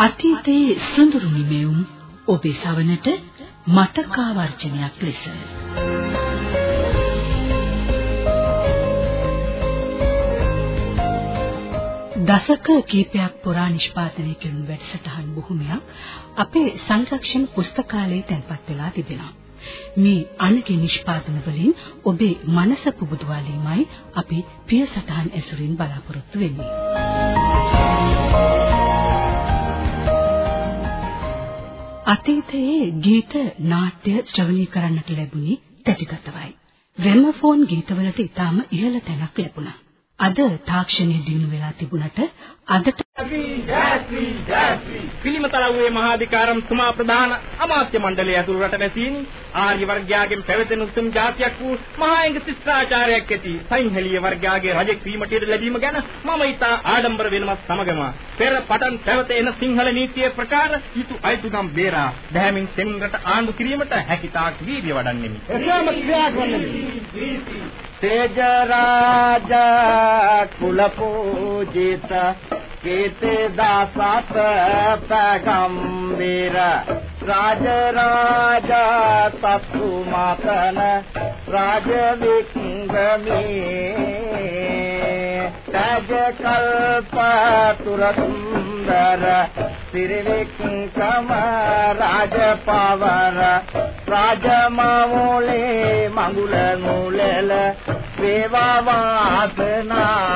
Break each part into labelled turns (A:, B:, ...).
A: අතීතයේ සුඳුරු නිමෙවුම් ඔබේ සවනට මතකාවර්ජනයක් ලෙස දශක කිහිපයක් පුරා නිෂ්පාදනය කෙරුණු වැඩසටහන් බොහොමයක් අපේ සංරක්ෂණ පුස්තකාලයේ තැන්පත් වෙලා තිබෙනවා. මේ අනගේ නිෂ්පාදන වලින් ඔබේ මනස පුබුදවාලීමයි අපි ප්‍රිය සටහන් ඇසුරින් බලාපොරොත්තු වෙන්නේ. අතීතයේ ගීත නාට්‍ය ශ්‍රවණය කරන්නට ලැබුණි තැටිගතවයි. ග්‍රැමෆෝන් ගීතවලට ඉතාම ඉහළ තැනක් ලැබුණා. අද තාක්ෂණය දිනු වෙලා තිබුණට අදට
B: පිළිමතලව්වේ මහාධිකාරම් තුමා ප්‍රධාන අමාත්‍ය මණ්ඩලය ඇතුළු රටවැසීනි ආර්ය වර්ගයාගෙන් පැවතෙන උතුම් ජාතියක් වූ මහා එංග ශිෂ්ටාචාරයක් ඇති සයින්හෙලිය වර්ගයාගේ රජෙක් වීමට ලැබීම ගැන මම ඊට ආඩම්බර වෙනවත් සමගම පෙර පටන් පැවත එන සිංහල නීතියේ ප්‍රකාර යුතු අයිතුකම් බේරා දැහැමින් සෙමින් රට ආණ්ඩු කිරීමට හැකියතාක් වීර්ය වඩන්නෙමි.
C: එසේම ක්‍රියා කරන්නෙමි
D: තේජ රාජ කුල පූජිත කේතේ දාසත පගම්බීර රාජ රාජ සතු මාතන රාජ වික්‍රමී තජ කල්ප තුර සුන්දර සිරිවික්‍රම රාජ පවර රාජ මාමෝලේ මඟුල මුලල වේවා වාසනා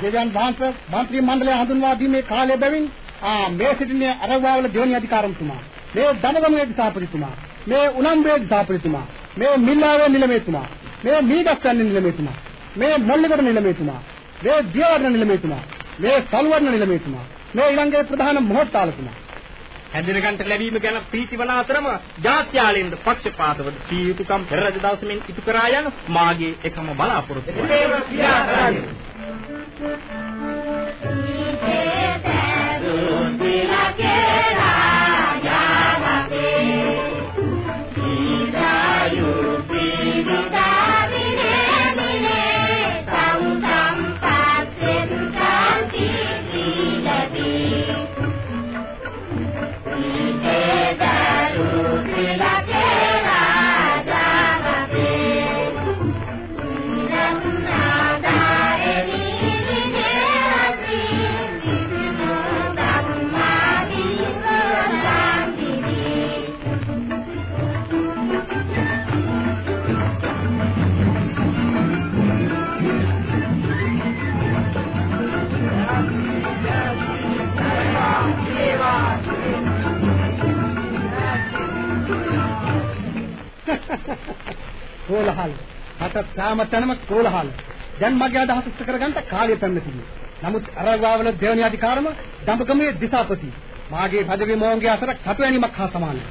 C: දෙවියන් වහන්සේ മന്ത്രി මණ්ඩලය හඳුන්වා දීමේ කාලය බැවින් ආ මේ සිටින්නේ අරවාවල දෙවනි අධිකාරම්තුමා මේ දමගමුවේ දිසාපතිතුමා මේ උනම්බේ දිසාපතිතුමා මේ මිල්ලාවේ නිලමේතුමා මේ මීගස්කන්නේ නිලමේතුමා මේ මොල්ලිගොඩ නිලමේතුමා මේ දියවර්ණ නිලමේතුමා මේ සල්වර්ණ නිලමේතුමා මේ ඊළඟේ ප්‍රධාන මොහොත්තාලතුමා
B: හැඳින ගන්නට ලැබීම ගැන ප්‍රීතිවන අතරම ජාත්‍යාලෙන්ද පක්ෂපාතව සීයුතුකම් පෙරද දවසමින් ඉටු කරා යන මාගේ එකම බලාපොරොත්තුවයි.
C: කෝලහල. රට සෑම තැනම කෝලහල. දැන් මගේ අදහස ඉස්ත කරගන්න කාලය පැමිණ තිබේ. නමුත් අරගාවල දෙවනි අධිකාරම දඹකමේ දිසාපති. මාගේ පදවි මොවුන්ගේ අතර කටුවැණීමක් හා සමානයි.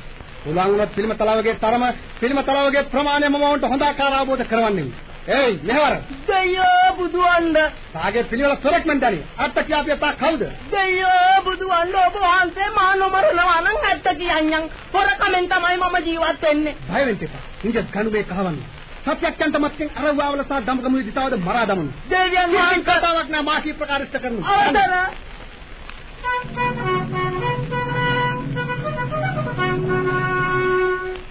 C: උලංග වුණත් පිළිම තලාවගේ තරම පිළිම තලාවගේ ප්‍රමාණය මම වුන්ට හොඳ ආකාර අවබෝධ කරවන්නේ. ඒයි මෙහෙවර.
D: දෙයෝ බුදුවන්ද
C: තාගේ පිළිවෙල සොරක් මන් දනි. අත්ත කියාපිය තා කවුද?
D: දෙයෝ බුදුවන්ද ඔබ වහන්සේ මා නොමරනවා නම් ඇත්ත කියන්නම් හොරකමෙන් තමයි මම ජීවත් වෙන්නේ
C: බය වෙන්න එපා. ඉංජ ගනුවේ කහවන්න. සත්‍යක්යන්ත මත්යෙන් අරවාවල සහ දම්කමුවේ දිසාවද මරා දමනු.
D: දෙවියන් වහන්සේ
C: කතාවක් නෑ මාකී ප්‍රකාශිත කරනු.
D: අවසර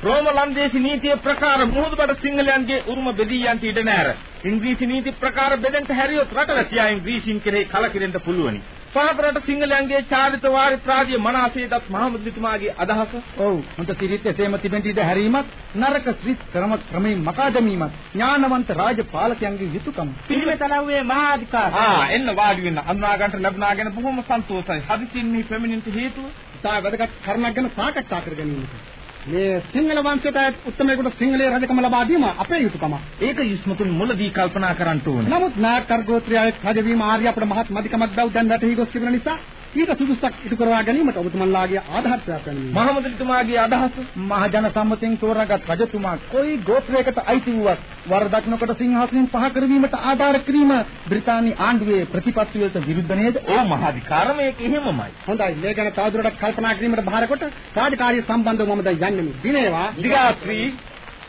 B: රෝම ලන්දේසි නීතිය ප්‍රකාර මුහුදුබඩ සිංහලයන්ගේ උරුම බෙදී යන්ට ඉඩ නැර. ඉංග්‍රීසි නීති ප්‍රකාර බෙදෙන්න හැරියොත් රටවැසියා ඉංග්‍රීසින් කෙරෙහි කලකිරෙන්න පුළුවනි. පහත රට සිංහලයන්ගේ චාරිත වාරිත්‍රාදිය මනසේදත් මහමුද්දිතුමාගේ අදහස
C: ඔව් හොඳ සිරිත් එසේම තිබෙන්න ඉඩ හැරීමත් නරක ශ්‍රිත් ක්‍රම ක්‍රමයෙන් මකා දැමීමත් ඥානවන්ත රාජපාලකයන්ගේ යුතුයකම.
D: පිළිවෙතලව්වේ මහා අධිකාර
B: ආ එන්න වාඩි වෙන්න අනුනා ගන්නට ලැබුණා ගැන බොහොම සන්තෝෂයි. හදිසින් මේ පැමිණෙන්න හේතුව
C: ඉතා වැදගත් කරුණක් ගැන සාකච්ඡා කර ගැනීමට. මේ සිංහල වංශයට උත්තමයෙකුට සිංහලයේ රජකම ලබා දීම අපේ යුතුයකම.
B: ඒක යුස්මතුන් මුලදී කල්පනා කරන්න ඕනේ.
C: නමුත් නායකර් ගෝත්‍රයේ රජවීම ආර්ය අපට මහත් මදිකමක් බව දැන් රටෙහි ගොස් තිබෙන නිසා ඊට සුදුසුක් ඉටු කරවා ගැනීමට ඔබතුමන්ලාගේ ආධාරයක් වෙනවා.
B: මහමුදුතුමාගේ අදහස
C: මහ ජන සම්මතයෙන් තෝරාගත් රජතුමා කොයි ගෝත්‍රයකට අයිති වුවත් වරදක් නොකොට සිංහාසනයෙන් පහ කරවීමට ආධාර කිරීම බ්‍රිතාන්‍ය ආණ්ඩුවේ ප්‍රතිපත්ති වලට විරුද්ධ නේද?
B: ඕ මහාධිකාරමේක එහෙමමයි.
C: හොඳයි මේ ගැන තවදුරටත් කල්පනා කිරීමට බාර කොට රාජකාරිය සම්බන්ධව මම දැන් යන්නේ. දිනේවා
B: දිගාත්‍රි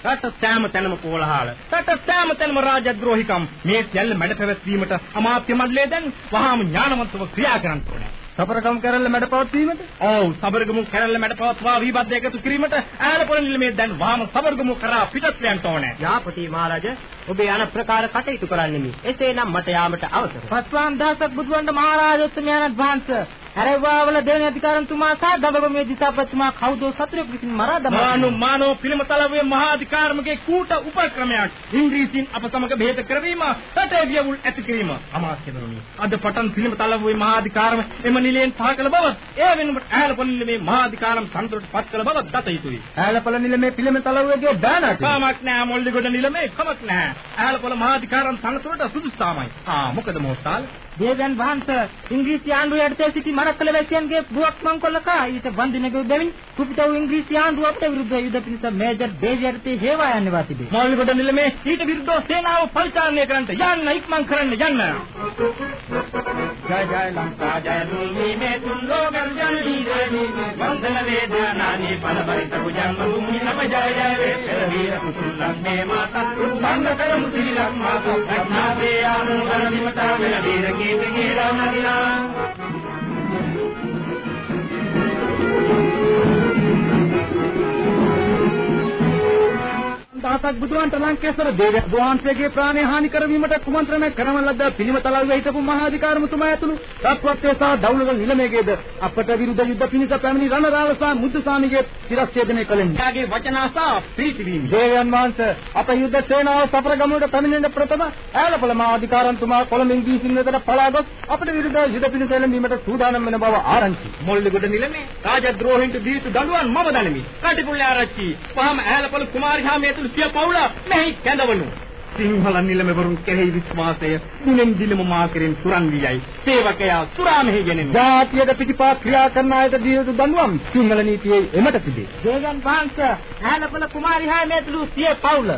B: රට සෑම තැනම කෝලහල. රට සෑම තැනම රාජද්‍රෝහිකම්. මේ සියල්ල මැඩ පැවැත්වීමට අමාත්‍ය මණ්ඩලය දැන් වහාම ඥානවන්තව ක්‍රියා කරන්න ඕනේ.
C: සබරකම් කරන්න මැඩ පවත්වීමට
B: ඔව් සබරගමු කැරල්ල මැඩ පවත්වා විවාද එකතු කිරීමට ඈලපොළ නිලමේ දැන් වහාම සබරගමු කරා පිටත් යන්න ඕනේ.
D: යාපති මහරජ ඔබේ අන ප්‍රකාර කටයුතු කරන්නෙමි. එසේනම් මට යාමට අවසර.
E: පස්වාන් දහසක් බුදුන්ට මහරජතුමයන්ත් වහන්සේ හැරෙවාවල දෙවන අධිකාරතුමා සහ දඹගමේ දිසාපතිතුමා කවුදෝ? සතුරෙක් විසින් මරා දමා
B: මානු මානෝ පිළිමතලවේ මහා අධිකාරමගේ කූට උපක්‍රමයක්. ඉංග්‍රීසින් අප සමග බෙහෙත කරවීම රටේ වියවුල් ඇති කිරීම. අමාත්‍යවරුනි අද පටන් පිළිමතලවේ මහා අධිකාරම එම නිලයෙන් පහ කළ බව ඒ වෙනුවට ඇහැලපොළ මේ මහා අධිකාරම් සම්තුලට පත් කළ බව දත යුතුයි.
C: ඈලපළ නිලමේ පිළිමතලවගේ බෑනට
B: කමක් නෑ මොල්ලිගොඩ නිලමේ කමක් නෑ. ඇහැලපොළ මහා අධිකාරම් සම්තුලට සුදුසුතාමයි ආ මොකද මොහොතාල්
E: දේවයන් වහන්සේ ඉංග්‍රීසි ආණ්ඩුව යටතේ සිටි මරක්කල වැසියන්ගේ පුවක් මංකොල්ලක ඊට වන්දිනගේ බැවින් කුපිටව ඉංග්‍රීසි ආණ්ඩුව අපට විරුද්ධ යුද පිණිස මේජර් දේවයන්ට හේවා යන්නේවා තිබේ.
B: මොල්ලිගොඩ නිලමේ ඊට විරුද්ධව සේනාව පරිචාරණය කරන්නට යන්න ඉක්මන් කරන්න යන්න
C: ජය ජය ලංකා ජය
B: දුන්නි මේ තුන් ලෝකම් ජනනී රණී වන්දන වේදනානි පලබරිත පුජම්ම භූමි නම ජය ජය වේ පෙරවීර කුසුල්ලම් මේ මාතා සංග කරමු ශ්‍රී ලංකා රත්නාසේ ආනු කරමිමතා වෙන වීර කීර්ති කීරා Navidad.
C: දහසක් බුදුන්ට ලංකේශ්වර දේවයන් වහන්සේගේ ප්‍රාණය හානි කරවීමට කුමන්ත්‍රණය කරන ලද්ද පිළිමතලව්වේ හිටපු මහා අධිකාරමතුමා ඇතුළු තත්වත්වයේ සහ දවුලගල් නිලමේගේද අපට විරුද්ධ යුද්ධ පිණිස පැමිණි රණරාව සහ මුද්දසාමිගේ සිරච්ඡේදනය කළෙමි.
B: යාගේ වචනාසා ප්‍රීති වීම
C: දේවයන් වහන්සේ අප යුද්ධ සේනාව සපරගමුවට පැමිණෙන ප්‍රථම ඈලපළ මහා අධිකාරන්තුමා කොළඹින් ගිහින් වෙතට පලා ගොස් අපට විරුද්ධ යුද්ධ පිණිස එළඹීමට සූදානම් වෙන බව ආරංචි.
B: මොල්ලිගොඩ නිලමේ රාජද්‍රෝහින්ට දී යුතු දඬුවම් මම දනිමි. කටිපුල්ල ආරච්චි. පහම ඇහැලපොළ කුමාරිහාමිය ඇතුළු සිය පවුල මෙහි කැඳවනු. සිංහල නිලමවරුන් කෙරෙහි විශ්වාසය දිනෙන් දිනම මා කෙරෙන් සුරන් වියයි. සේවකයා සුරා මෙහි ගෙනෙනු.
C: ජාතියට පිටිපා ක්‍රියා කරන අයට දී යුතු දඬුවම් සිංහල නීතියේ එමට තිබේ.
E: දේවයන් වහන්සේ හැලපල කුමාරි හාමිය ඇතුළු සිය පවුල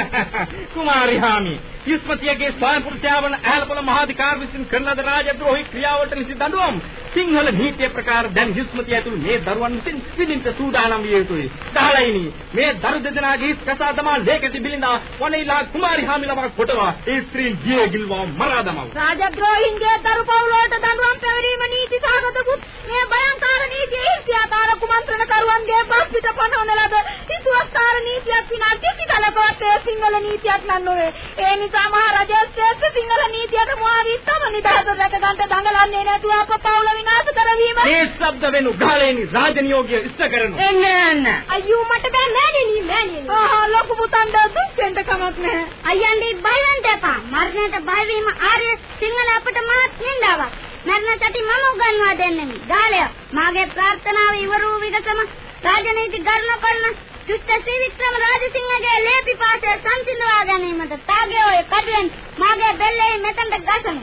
B: කුමාරිහාමි යුස්මතියගේ ස්වයං පුරුෂයාවන ඇහැලපොළ මහාධිකාර විසින් කරන ලද රාජද්‍රෝහී ක්‍රියාවලට නිසි දඬුවම් සිංහල නීතිය ප්‍රකාර දැන් යුස්මතිය ඇතුළු මේ දරුවන් විසින් විඳින්න සූදානම් විය යුතුයි. දහලයිනි මේ දරු දෙදෙනාගේ තමා ලේකති බිලින්දා වනේලා කුමාරිහාමි ළමක කොටවා ඒ ස්ත්‍රීන් ජීය ගිල්වා මරා දමව.
F: රාජද්‍රෝහින්ගේ දරු පවුලට දඬුවම් පැවරීම නීති සාගතකුත් මේ භයංකාර නීතියේ ඉතිහාසාර කුමන්ත්‍රණ කරුවන්ගේ පස් පිට පනවන ලද හිතුවස්කාර නීතියක් විනා කිසි කලකවත් ඒ සිංහල නීතියක් නන්නෝවේ ඒ නිසා මහරජා ශ්‍රේෂ්ඨ සිංහල නීතියට මුවාවී තම නිදහස රැක ගන්නට දඟලන්නේ නැතුව අප පවුල විනාශ කරවීම.
B: මේ ශබ්ද වෙනු ගාලේනි රාජනියෝගය ඉෂ්ට කරනු.
E: එන්න එන්න.
F: අයියෝ මට බෑ මෑණියනි මෑණියනි ආහා ලොකු පුතන්ට දුක් වෙන්න කමක් නැහැ
G: අයියන්ගේ බය වෙන්න එපා. මරණයට බය වීම ආර්ය සිංහල අපට මාත් නින්දාවක්. මරණ සති මම උගන්වා දෙන්නෙමි. ගාලය මාගේ ප්‍රාර්ථනාව ඉවර වූ විගසම රාජනීති ගණන කරන චුත්ත ශ්‍රී වික්‍රම රාජසිංහගේ ලේපි පාසය සංසිඳවා ගැනීමට තාගේ ඔය කඩුවෙන් මාගේ බෙල්ලේ මෙතනට ගසමු.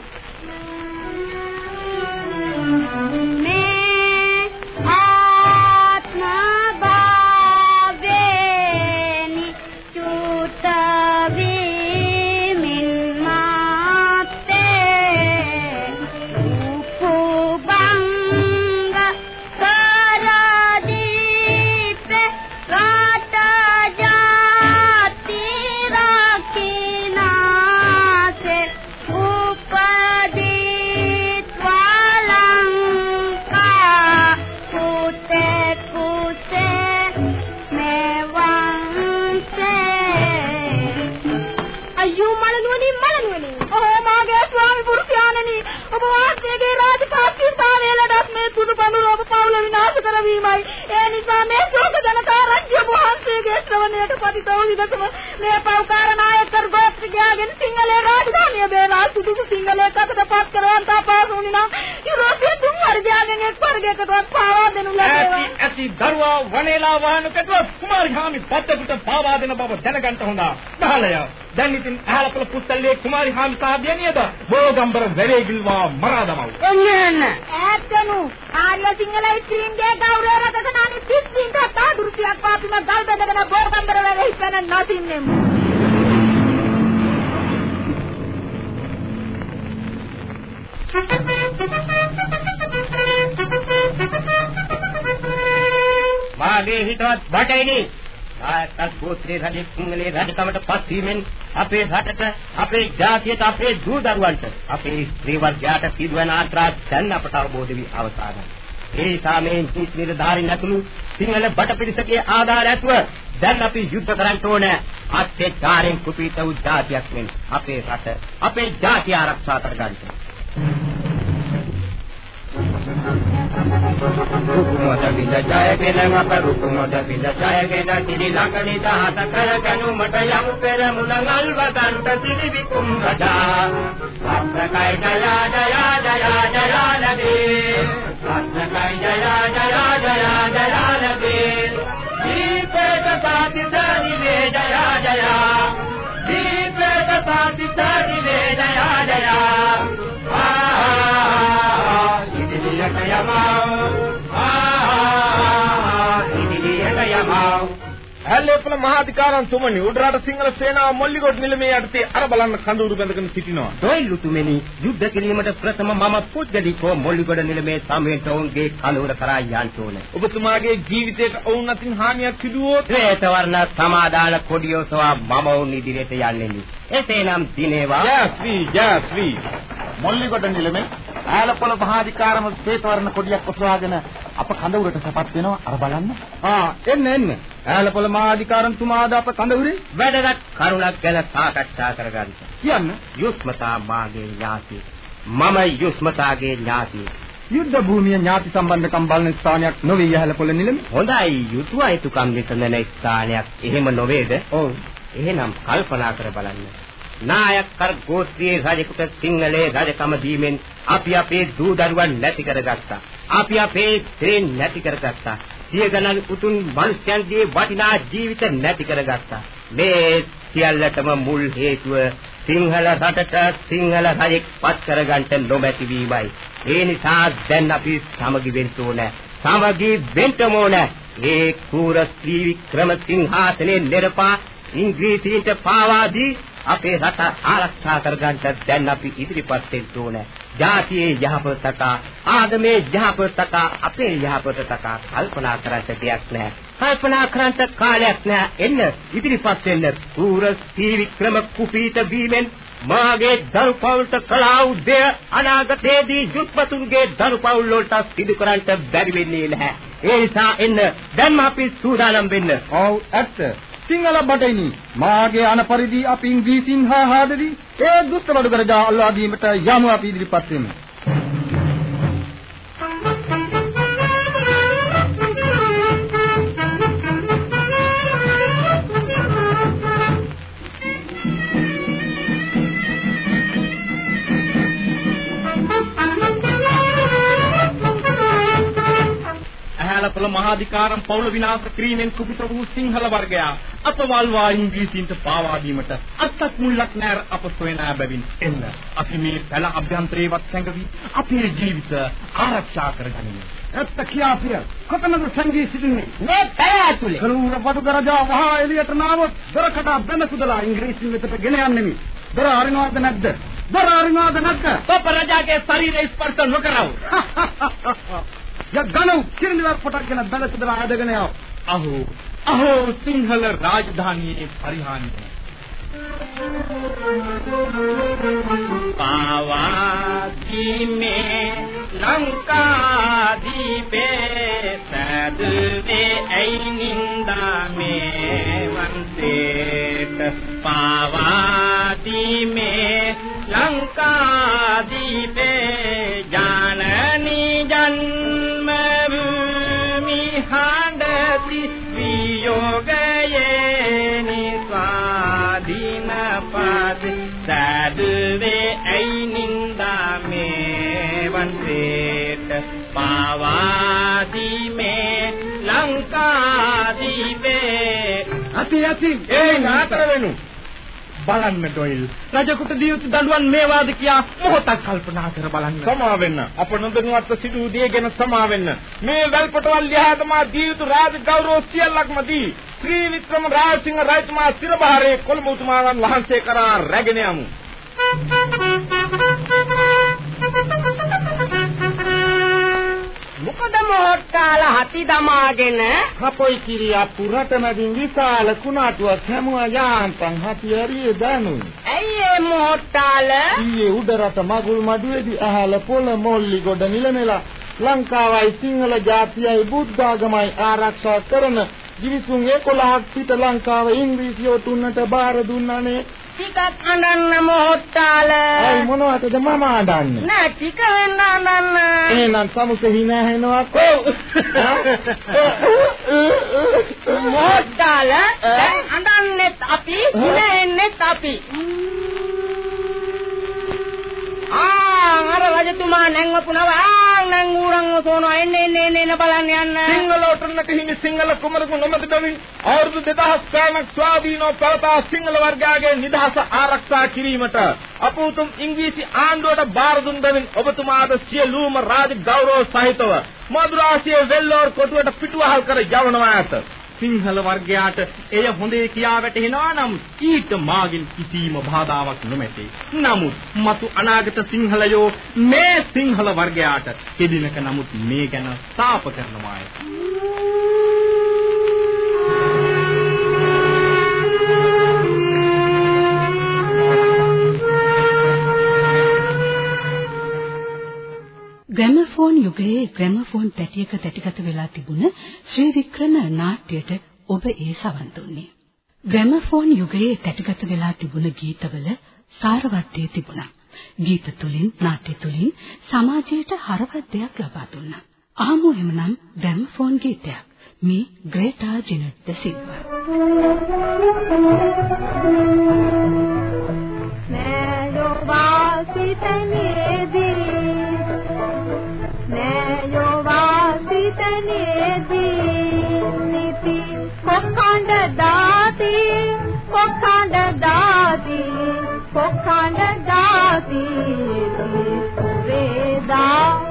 G: මේ ආත්ම භාවේනි චුත වීමින්
H: ආයතස් ගෝත්‍රයේ රජ සිංහලේ රජකමට පත්වීමෙන් අපේ රටට අපේ ජාතියට අපේ දූ දරුවන්ට අපේ ස්ත්‍රී වර්ගයාට සිදුවන ආත්‍රා දැන් අපට අවබෝධ වී අවසానයි. ඒ සාමයෙන් නීති නිලධාරීන් ඇතුළු සිංහල බටපිරිසකේ ආධාර ඇතුව දැන් අපි යුද්ධ කරන්න ඕනේ අත්‍යචාරයෙන් කුපීත වූ ජාතියක් වෙන අපේ රට අපේ ජාතිය ආරක්ෂා කරගන්න. රුකුමත විඳ ජයගෙන අප රුකුමත විඳ ජයගෙන තිරි ලකනි දහත කරගනු මට යමු පෙර මුලඟල් වදන්ත තිරි විකුම් රජා අත්කයි ජය ජය ජය ජය ලබේ. අත්කයි ජය ජය ජය ජය ලබේ. දීපේත සාති දනිවේ ජය ජය. දීපේත සාති දනිවේ ජය ජය. ආ
B: හැල්ලේපල මහාධිකාරන් තුමනි උඩරට සිංහල සේනාව මොල්ලිගොඩ නිලමේ යටතේ අර බලන්න කඳවුරු බැඳගෙන සිටිනවා.
H: දොයිලුතුමනි යුද්ධ කිරීමට ප්‍රථම මම පුද්ගලිකව මොල්ලිගොඩ නිලමේ සමයට ඔවුන්ගේ කඳවුර කරා යන්න ඕනේ.
B: ඔබතුමාගේ ජීවිතයට ඔවුන් අතින් හානියක් සිදුවොත්
H: ශ්වේත වර්ණ සමාදාන කොඩියෝසවා මම ඔවුන් ඉදිරියට යන්නේ. එසේනම් දිනේවා
B: ජයශ්‍රී ජයශ්‍රී
C: මොල්ලිගොඩ නිලමේ ආලපොළ මහාධිකාරම ශ්වේතවර්ණ කොඩියක් ඔසවාගෙන අප කඳවුරට සපත් වෙනවා අර බලන්න.
B: ආ එන්න එන්න. ආලපොළ මහාධිකාරම්තුමාද අප කඳවුරේ
H: වැඩගත් කරුණක් ගැන සාකච්ඡා කරගන්න.
B: කියන්න.
H: යුස්මතා මාගේ ඥාතිය. මම යුස්මතාගේ ඥාතිය.
C: යුද්ධ භූමිය ඥාති සම්බන්ධකම් බලන ස්ථානයක් නොවේ යහලපොළ නිලමේ.
H: හොඳයි යුතුය අයතුකම් විසඳන ස්ථානයක් එහෙම නොවේද?
C: ඔව්.
H: එහෙනම් කල්පනා කර බලන්න. නායක කර ගෝත්‍රයේ රජෙකුට සිංහලේ රජකම දීමෙන් අපි අපේ දූ දරුවන් නැති කරගත්තා. අපි අපේ ස්ත්‍රීන් නැති කරගත්තා. සිය ගණන් උතුම් මිනිස්යන්ගේ වටිනා ජීවිත නැති කරගත්තා. මේ සියල්ලටම මුල් හේතුව සිංහල රටට සිංහල රජෙක් පත් කරගන්න නොමැති වීමයි. ඒ නිසා දැන් අපි සමගි වෙන්න ඕනේ. සමගි වෙන්න ඕනේ. ඒ කූර ශ්‍රී වික්‍රම සිංහාසනේ නිරපා ඉංග්‍රීසීන්ට පාවා දී අපේ රට ආරක්ෂා කරගන්න දැන් අපි ඉදිරිපත් වෙන්න ඕනේ. ජාතියේ යහපතට ආගමේ යහපතට අපේ යහපතට කල්පනා කරන්න දෙයක් නැහැ. කල්පනා කරන්න කාලයක් නැහැ. එන්න ඉදිරිපත් වෙන්න. පූර සී වික්‍රම කුපීත වීමෙන් මාගේ දරු පවුලට කළා උදේ අනාගතයේදී යුත්පතුන්ගේ දරු පවුල් වලට සිදු කරන්න බැරි වෙන්නේ නැහැ. ඒ නිසා එන්න දැන්ම අපි සූදානම් වෙන්න.
C: ඔව් ඇත්ත. සිංහල බටයිනි මාගේ අන පරිදි අපි ඉංග්‍රීසින් හා හාදවි ඒ දුෂ්ට බඩු කරජා අල්ලා දීමට යමු අපි ඉදිරිපත් වෙමු.
B: ඇහැලපොළ මහාධිකාරම් පවුල විනාශ කිරීමෙන් කුපිත වූ සිංහල වර්ගයා අපවල්වා ඉංග්‍රීසීන්ට පාවා දීමට අත්තක් මුල්ලක් නැර අප සොයනා බැවින් එන්න. අපි මේ පැල අභ්‍යන්තරේවත් සැඟවි. අපේ ජීවිත ආරක්ෂා කරගනිමු.
C: ඇත්ත කියා පිය කොතනද සංගී සිටින්නේ?
D: මේ පැය ඇතුලේ.
C: කලුර බඩු කරජා වහා එළියට නාවොත් දොරකට බැඳ සුදලා ඉංග්‍රීසි වෙතට ගෙන යන්නෙමි. දොර අරිනවද නැද්ද? දොර අරිනවද නැද්ද?
B: තොප රජාගේ ශරීර ස්පර්ශ නොකරව
C: ය ගණු කිරිනවර පොටක්ගෙන බැඳ සුදලා ආදගෙන යව.
B: අහෝ අහෝ සිංහල රාජධානියේ පරිහානිය.
H: පාවාදීමේ ලංකාදීපේ සැදවේ ඇයි නින්දා මේ වන්සේට පාවාදීමේ ලංකාදීපේ ජානනි වියෝගයේ නිස්වාධීන පද සැදවේ ඇයි නින්දා මේ වන්සේට පාවාදී මේ ලංකාදීපේ.
C: අති අති
B: ඒ නාතර වෙනු. බලන්න ඩොයිල් රජකුට දිය යුතු දඬුවම් මේවාද කියා මොහොතක් කල්පනා කර බලන්න. සමා වෙන්න අප නොදැනුවත්ව සිදු දේ ගැන සමා වෙන්න මේ වැල්පටවල් ලියාදමා දිය යුතු රාජ ගෞරව සියල්ලක්ම දී. ශ්‍රී වික්‍රම රාජසිංහ රජතුමා සිරබහරේ කොළඹ උතුමාණන් වහන්සේ කරා රැගෙන යමු.
D: මොකද මොහොට්ටාල හති දමාගෙන
I: අපොයි කිරි අපුරට මැදින් විශාල කුණාටුවක් හැමුවා යාන්තම් හතියරියේ දනුයි.
D: ඇයි ඒ මොහොට්ටාල?
I: ඊයේ උඩරට මගුල් මඩුවේදී අහල පොළ මොල්ලි ගොඩ නිලමෙලා ලංකාවයි සිංහල ජාතියයි බුද්ධාගමයි ආරක්ෂා කරන ගිවිසුම් 11ක් පිට ලංකාව ඉංග්‍රීසිය තුන්නට බාර දුන්නානේ
D: ටිකක් අඬන්න මොහොට්ටාල.
I: අයි මොනවටද මම අඬන්නේ?
D: නෑ ටික වෙන්න අඬන්න.
I: එහෙනම් සමුසේ hina හැනවා කො.
D: මොහොට්ටාල දැන් අඬන්නෙත් අපි, hina එන්නෙත් අපි. ආ අර රජතුමා නැංවපුනව ආ නැං ඌරන් සෝනවා එන්න එන්න එන්න එන්න බලන්න යන්න.
I: සිංහල ඔටුන්නට හිමි සිංහල කුමරුකු නොමැති බැවින් අවුරුදු 2000 ගානක් ස්වාධීනව පවතා සිංහල වර්ගයාගේ නිදහස ආරක්ෂා කිරීමට අප උතුම් ඉංග්‍රීසි ආණ්ඩුවට බාර දුන් බැවින් ඔබතුමාද සියලුම රාජ ගෞරව සහිතව මදුරාසියේ වෙල්ලෝර කොටුවට පිටුවහල් කර යවනවා ඇත. සිංහල වර්ගයාට එය හොඳේ කියා වැටහෙනවා නම් ඊට මාගින් කිසිම බාධාවක් නොමැති. නමුත් මතු අනාගත සිංහලයෝ මේ සිංහල වර්ගයාට කෙදිනක නමුත් මේ ගැන තාප කරනවාය.
A: ග්‍රැමෆෝන් යුගයේ ග්‍රැමෆෝන් තැටියක තැටිගත වෙලා තිබුණ ශ්‍රී වික්‍රම නාට්‍යයට ඔබ ඒ සවන් දුන්නේ. ග්‍රැමෆෝන් යුගයේ තැටිගත වෙලා තිබුණ ගීතවල සාරවත්ය තිබුණා. ගීත තුලින් නාට්‍ය තුලින් සමාජයට හරවත් දෙයක් ලබා දුන්නා. ආමු එමනම් ග්‍රැමෆෝන් ගීතයක්. මේ ග්‍රේටා ජෙනට් ද සිල්වා.
F: मैं जो वासी දාති කොක්කඬ දාති කොක්කඬ දාති. වේදා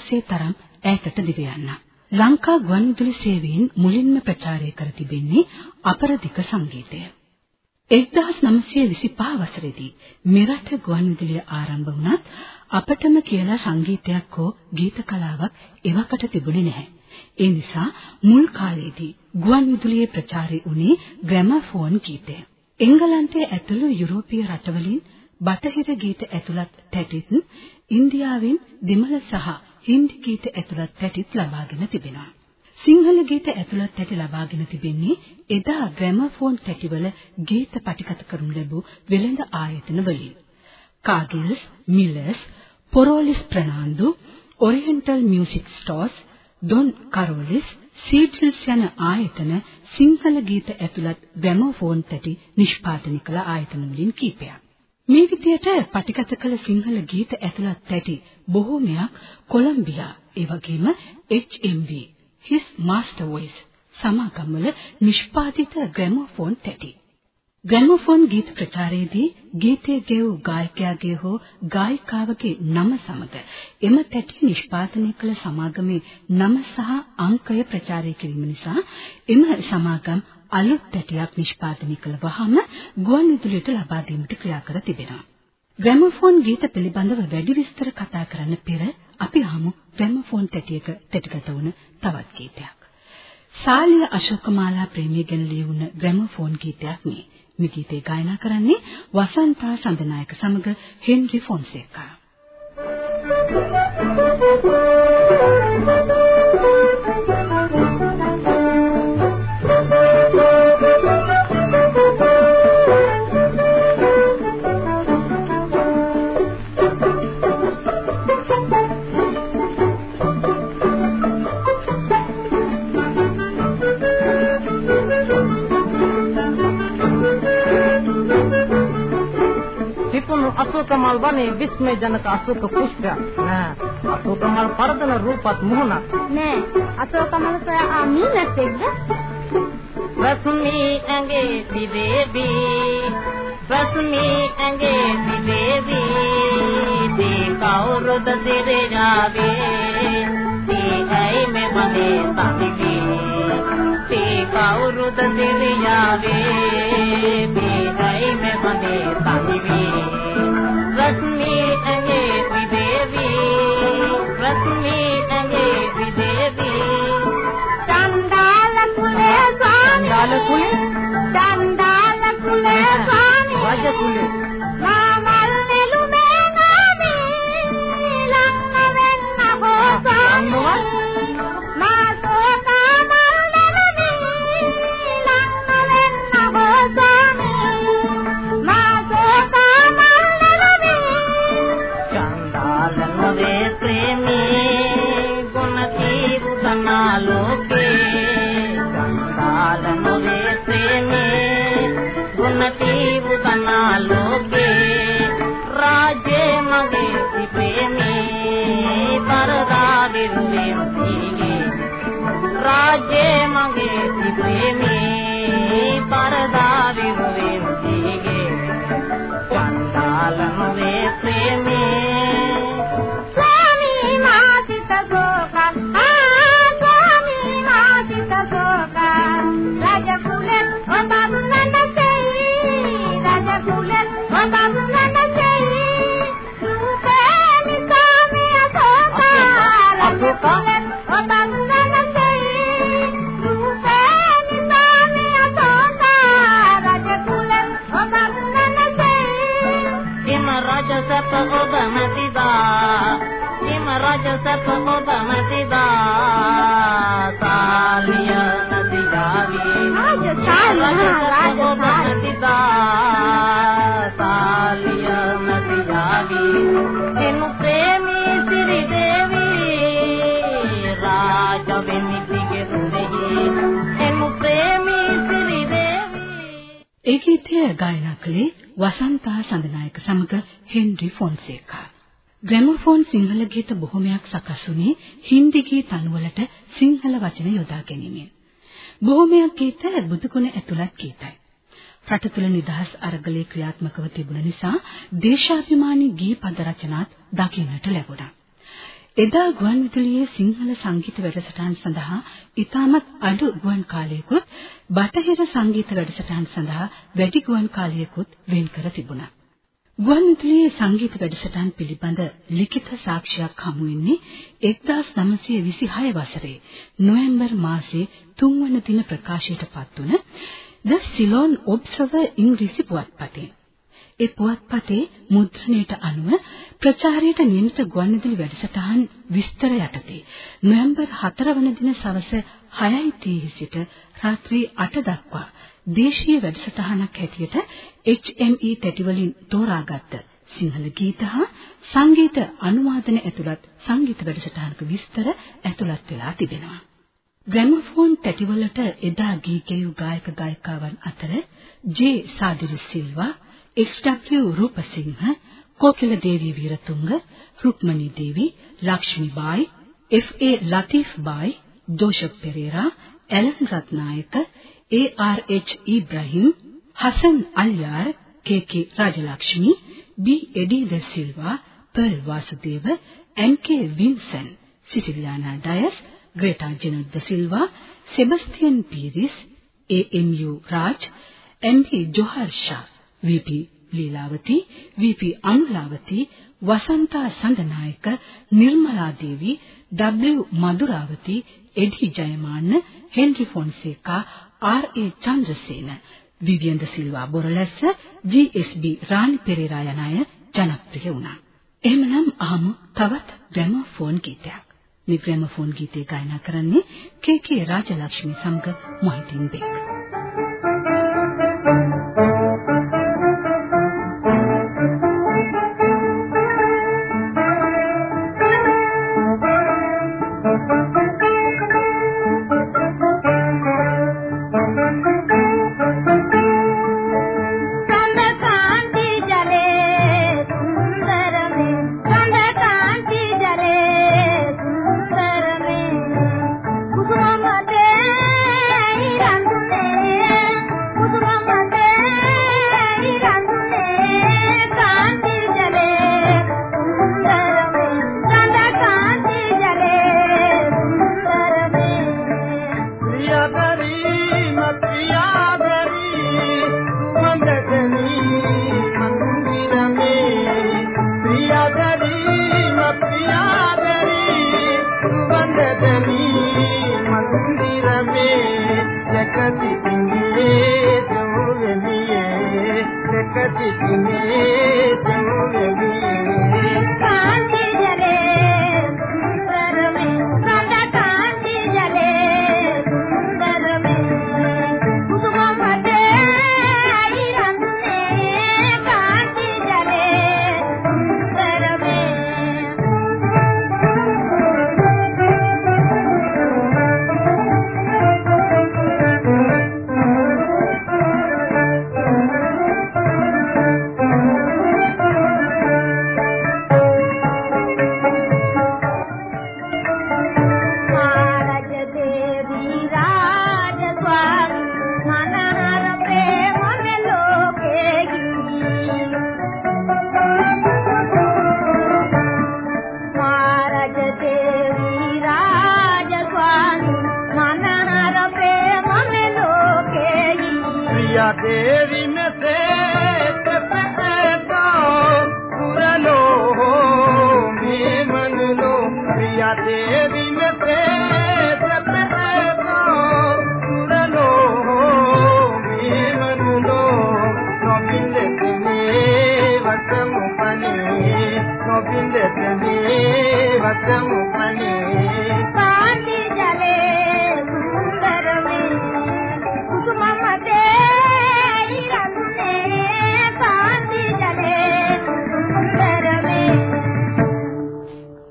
A: ගුවන්විදුලි ඉතිහාසයේ තරම් ඈතට දිව යන්න. ලංකා ගුවන්විදුලි සේවයෙන් මුලින්ම ප්‍රචාරය කර තිබෙන්නේ අපරදික සංගීතය. 1925 වසරේදී මෙරට ගුවන්විදුලිය ආරම්භ වුණත් අපටම කියලා සංගීතයක් හෝ ගීත කලාවක් එවකට තිබුණේ නැහැ. ඒ නිසා මුල් කාලේදී ගුවන්විදුලියේ ප්‍රචාරය වුණේ ග්‍රැමෆෝන් ගීතය. එංගලන්තයේ ඇතුළු යුරෝපීය රටවලින් බටහිර ගීත ඇතුළත් තැටිත් ඉන්දියාවෙන් දෙමළ සහ හින්දි ගීත ඇතුළත් තැටිත් ලබාගෙන තිබෙනවා. සිංහල ගීත ඇතුළත් තැටි ලබාගෙන තිබෙන්නේ එදා ග්‍රැමෆෝන් තැටිවල ගීත පටිගත කරනු ලැබූ වෙළඳ ආයතන වලින්. Cargills, Millers, Porolis Fernando, Oriental Music Stores, Don Carolis, සීඩ්ල්ස් යන ආයතන සිංහල ගීත ඇතුළත් ග්‍රැමෆෝන් තැටි නිෂ්පාදනය කළ ආයතන වලින් කීපයක්. මේ විදියට පටිගත කළ සිංහල ගීත ඇතුළත් තැටි බොහෝමයක් කොලොම්බියා ඒ වගේම HMV his master voice සමාගම්වල නිෂ්පාදිත ග්‍රැමෝෆෝන් තැටි. ග්‍රැමෝෆෝන් ගීත ප්‍රචාරයේදී ගීතයේ ගෙවූ ගායකයාගේ හෝ ගායිකාවගේ නම සමග එම තැටි නිෂ්පාදනය කළ සමාගමේ නම සහ අංකය ප්‍රචාරය කිරීම නිසා එම සමාගම් අලුත් තැටියක් නිෂ්පාදනය කළ වහම ගුවන්විදුලියට ලබා දීමට ක්‍රියා කර තිබෙනවා. ග්‍රැමෝෆෝන් ගීත පිළිබඳව වැඩි විස්තර කතා කරන්න පෙර අපි අහමු ග්‍රැමෆෝන් තැටියක තැටිගත වුණ තවත් ගීතයක්. සාලිය අශෝකමාලා ප්‍රේමිය ගැන ලියවුණ ග්‍රැමෆෝන් ගීතයක් මේ. මේ ගීතය ගායනා කරන්නේ වසන්තා සඳනායක සමග හෙන්රි ෆොන්සේකා.
J: අශෝකමල් වනේ විස්මය ජනක අශෝක පුෂ්පයක් නෑ අශෝකමල් පරදන රූපත් මුහුණක්
G: නෑ අශෝකමල් සොයා මීනස්සෙක්ද
K: රස්මී ඇඟේ දිවේවි රස්මී ඇඟේ දිවේවි දී කවුරුද දිරයාවේ දී ඇයි මෙවනේ තනිවි දී කවුරුද දිරයාවේ දී ඇයි මෙවනේ තනිවි රශ්මි
J: රාජේ
K: මගේ ප්‍රේමී පරදා විරුවෙන් සීගේ චන්දාල නොවේ
A: ගීතය ගායනා කළේ වසන්තා සඳනායක සමග හෙන්රි ෆොන්සේකා. ග්‍රැමෆෝන් සිංහල ගීත බොහොමයක් සකස් වුණේ හින්දි ගීත අනුවලට සිංහල වචන යොදා ගැනීමෙන්. බොහොමයක් ගීත බුදුගුණ ඇතුළත් ගීතයි. රට තුළ නිදහස් අරගලයේ ක්‍රියාත්මකව තිබුණ නිසා දේශාභිමානී ගී පද රචනාත් දකින්නට ලැබුණා. එදා ගුවන්විදුලියේ සිංහල සංගීත වැඩසටහන් සඳහා ඉතාමත් අඩු ගුවන් කාලයකුත් බටහිර සංගීත වැඩසටහන් සඳහා වැඩි ගුවන් කාලයකුත් වෙන් කර තිබුණා. ගුවන්විදුලියේ සංගීත වැඩසටහන් පිළිබඳ ලිඛිත සාක්ෂියක් හමු වෙන්නේ 1926 වසරේ නොවැම්බර් මාසයේ 3 වන දින ප්‍රකාශයට පත්වන ද සිලෝන් ඔබ්සර්වර් ඉංග්‍රීසි පුවත්පතේ. ඒ පුවත්පතේ මුද්‍රණයට අනුව ප්‍රචාරයට නියමිත ගුවන්විදුලි වැඩසටහන් විස්තර යටතේ නොවැම්බර් 4 වන දින සවස 6:30 සිට රාත්‍රී 8 දක්වා දේශීය වැඩසටහනක් හැටියට HME තැටිවලින් තෝරාගත් සිංහල ගීත හා සංගීත අනුවාදන ඇතුළත් සංගීත වැඩසටහනක විස්තර ඇතුළත් වෙලා තිබෙනවා. ග්‍රැමෆෝන් තැටිවලට එදා ගී ගැයූ ගායක ගායිකාවන් අතර J Sadiri Silva, H W Rupasinghe, Kokila Devi Weeratunga, Rukmani Devi, Lakshmi Bai, F A. Latif Bai, Joseph Perera, Alan Ratnayake, A R H. Ibrahim, Hassan Alyar, K K. Rajalakshmi, B. Eddie de Silva, Pearl Vasudeva, M K. Vincent, Ciciliana Dias, Greta Jenner de Silva, Sebastian Peiris, A M U. Raj, M P. Johar Shah, V P. Leelawathi, V P. Anulawathi, Vasantha Sandanayake, Nirmala Devi, W Maduravathi, Eddie Jayamanne, Henry Fonseka, R A. Chandrasena, Vivian de Silva Boralessa, G S B. Rani Perera යන අය ජනප්‍රිය වුණා. එහෙමනම් අහමු තවත් gramophone ගීතයක්. මේ gramophone ගීතය ගායනා කරන්නේ කේ.කේ. රාජලක්ෂ්මී සමග මොහිදින් බෙක්. කුන්දිරමේ නැකති පින්නේ තෝ වෙමියේ නැකති පින්නේ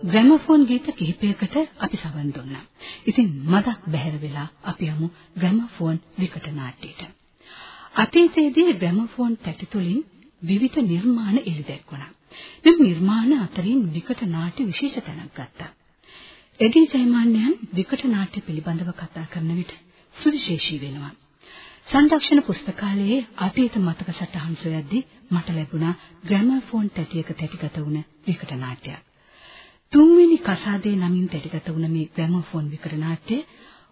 A: ග්‍රැමෆෝන් ගීත කිහිපයකට අපි සවන් දුන්නා. ඉතින් මදක් බැහැර වෙලා අපි යමු ග්‍රැමෆෝන් විකට නාට්‍යයට. අතීතයේදී ග්‍රැමෆෝන් තැටි තුලින් විවිධ නිර්මාණ එළි දැක්වුණා. මෙම නිර්මාණ අතරින් විකට නාට්‍ය විශේෂ තැනක් ගත්තා. එඩි ජයමාන්‍යයන් විකට නාට්‍ය පිළිබඳව කතා කරන විට සුවිශේෂී වෙනවා. සංරක්ෂණ පුස්තකාලයේ අතීත මතක සටහන් සොයද්දී මට ලැබුණා ග්‍රැමෆෝන් තැටියක තැටිගත වුණ විකට නාට්‍යයක්. තුන්වෙනි කසාදේ නමින් තැටිගත වුණ මේ ග්‍රැමෝෆෝන් විකර නාට්‍ය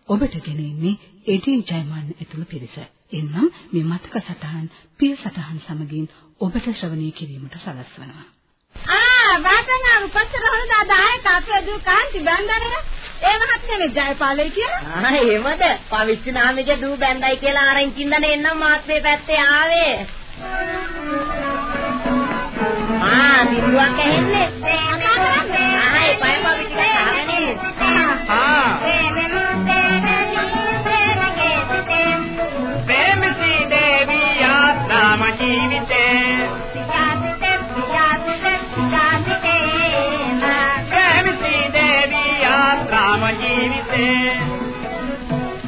A: ඔබට ගෙනෙන්නේ එඩී ජයමන් ඇතුළු පිරිස. එන්නම් මේ මතක සටහන් පිය සටහන් සමගින් ඔබට ශ්‍රවණය කිරීමට සලස්වනවා.
L: ආ වාසනාව පස්සට හොනදා දායක අපේ දු කාන්ති බන්දරේ ඒ මහත්මයානේ ජයපාලේ කියලා.
D: ආ එහෙමද? පවිච්චි නාමිගේ දූ බැන්දයි කියලා ආරෙන්චින්ද එන්නම් මාත් මේ පැත්තේ ආවේ. ආ බින්දුවක් ඇහෙන්නේ. කතා කරන්නේ. ආයි පයපා පිටිකට අහන්නේ.
M: ආ. ප්‍රේමසි දේවියා නාම ජීවිතේ. ප්‍රේමසි දේවියා නාම ජීවිතේ.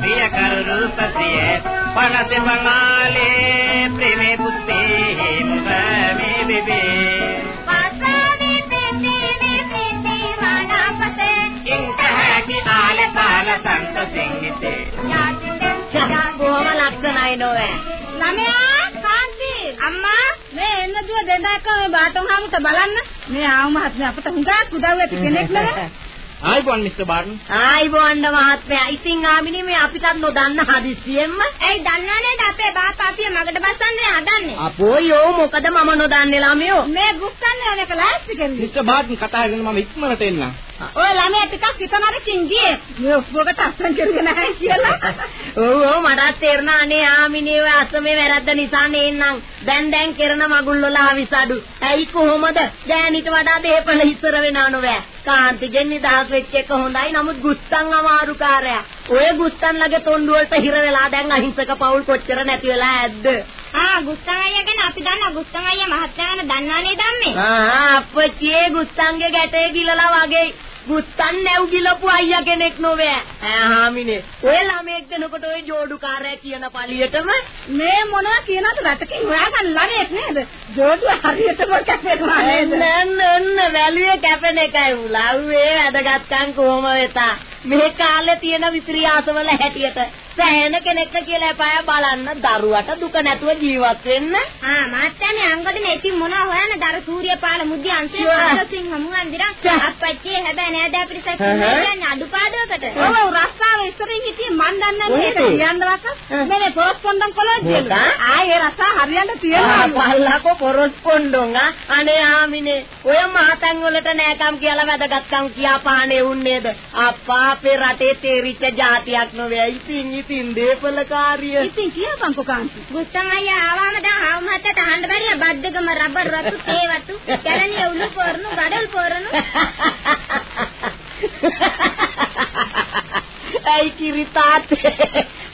M: පිය කරුණු සතියේ පනසේ මනාලේ ප්‍රේමේ පුත්තේ හිම්බ මේ බිබේ. සංගීතේ.
D: කොහොම ලක්ෂණයි නෝවැ.
L: ළමයා කාන්ති අම්මා මේ එන්න දුව දෙදාක මේ බාටන් හාමුදුර බලන්න. මේ ආව මහත්මයා අපට හුඟක් උදව් ඇති කෙනෙක් නේද?
M: ආයිබෝන් මිස්ටර්
D: බාටන්. ආයිබෝන් මහත්මයා. ඉතින් ආමිනේ මේ අපිටත් නොදන්න හදිස්සියෙන්ම
L: ඇයි දන්නා නේද අපේ බාපා අපිය මගට බස්සන්නේ හදන්නේ.
D: අපෝ යෝ මොකද මම නොදන්නේ ළමයෝ.
L: මේ බුක්සන්නේ ඔනේ ක්ලාස් එකේ.
M: මිස්ටර් බාටන් කතා කරගෙන මම ඉක්මනට එන්නම්.
L: ඔය ළමයා ටිකක් හිතනරකින් ගියේ මේ ඔක්කොකට අස්සන් කරගෙන නැහැ කියලා
D: ඔව් ඔව් මටත් තේරුණා අනේ ආමිනේ ඔය අසමේ වැරද්ද නිසා නේන්නම්. දැන් දැන් කරන මගුල් වල ආවිසඩු. ඇයි කොහොමද? ගෑනිට වඩා දෙපළ ඉස්සර වෙනා නොවෑ. කාන්තිගෙන් නිදහස් වෙච්ච එක හොඳයි. නමුත් ගුස්තන් අමාරුකාරයා. ඔය ගුස්තන් ලගේ තොණ්ඩු වලට හිර වෙලා දැන් අහිංසක පවුල් කොච්චර නැති වෙලා ඇද්ද?
L: ආ ගුස්තන් අයියා ගැන අපි දන්නා ගුස්තන් අයියා මහත්තයා ගැන දන්නා නේද අම්මේ
D: ආ අප්පච්චියේ ගුස්තන්ගේ ගැටේ ගිලලා වගේ ගුස්තන් නැව් ගිලපු අයියා කෙනෙක් නොවේ. ඈ හාමිනේ. ඔය ළමෙක් දෙනකොට ඔය ජෝඩුකාරයා කියන පළියටම
L: මේ මොනවා කියනද රටකින් හොයාගන්න ළමයෙක් නේද ජෝඩුව හරියටම කැපෙනවා නේද
D: නන්න නන්න වැලිය කැපෙන එකයි උලව්වේ වැදගත්කම් කොහොම වෙතා. මේ කාලේ තියෙන විප්‍රියාසවල හැටියට සෑහෙන කෙනෙක්ට කියලා එපාය බලන්න දරුවට දුක නැතුව ජීවත් වෙන්න.
L: ආ මාත්‍යානේ අංගොඩනේ ඉතින් මොනවා හොයන්නද අර සූර්යපාල මුද්‍ය අංශේ. පාලසිංහ මුහන්දිරා
D: ෂා.
L: අප්පච්චි හැබැයි නෑදෑ පිරිසක්
D: හ්ම්.
L: කියන්නේ අඩුපාඩුවකට ඔව් රස්සාව ඉස්සරින් හිටියේ මන් දන්නේ
D: ඔව්.
L: කියන්නවක මේ කොරස්පොන්ඩන් කොලොජ්ජලු
D: මොකක්?
L: ආයේ රස්සා හරියන්න
D: ආ,
L: තියෙනවා
D: පල්ලකෝ කොරස්පොන්ඩොන් ආ අනේ ආමිනේ ඔය මහතන් වලට නෑකම් කියලා වැදගත්කම් කියා පානේ උන්නේද අප්පා අපේ රටේ තේරිච්ච જાතියක් නොවේ ඉතින් ඉතින් දීපලකාරිය
L: ඉතින් කියපන්කෝ කාන්ති ගුස්තන් අයියා ආවම දැන් ආව මහත්තයාට අහන්න බැරිය. බද්දකම රබර් රතු තේ වතු කැලණිය උළු පොරණු ගඩොල් පොරණු.
D: ඇයි කිරිතාත්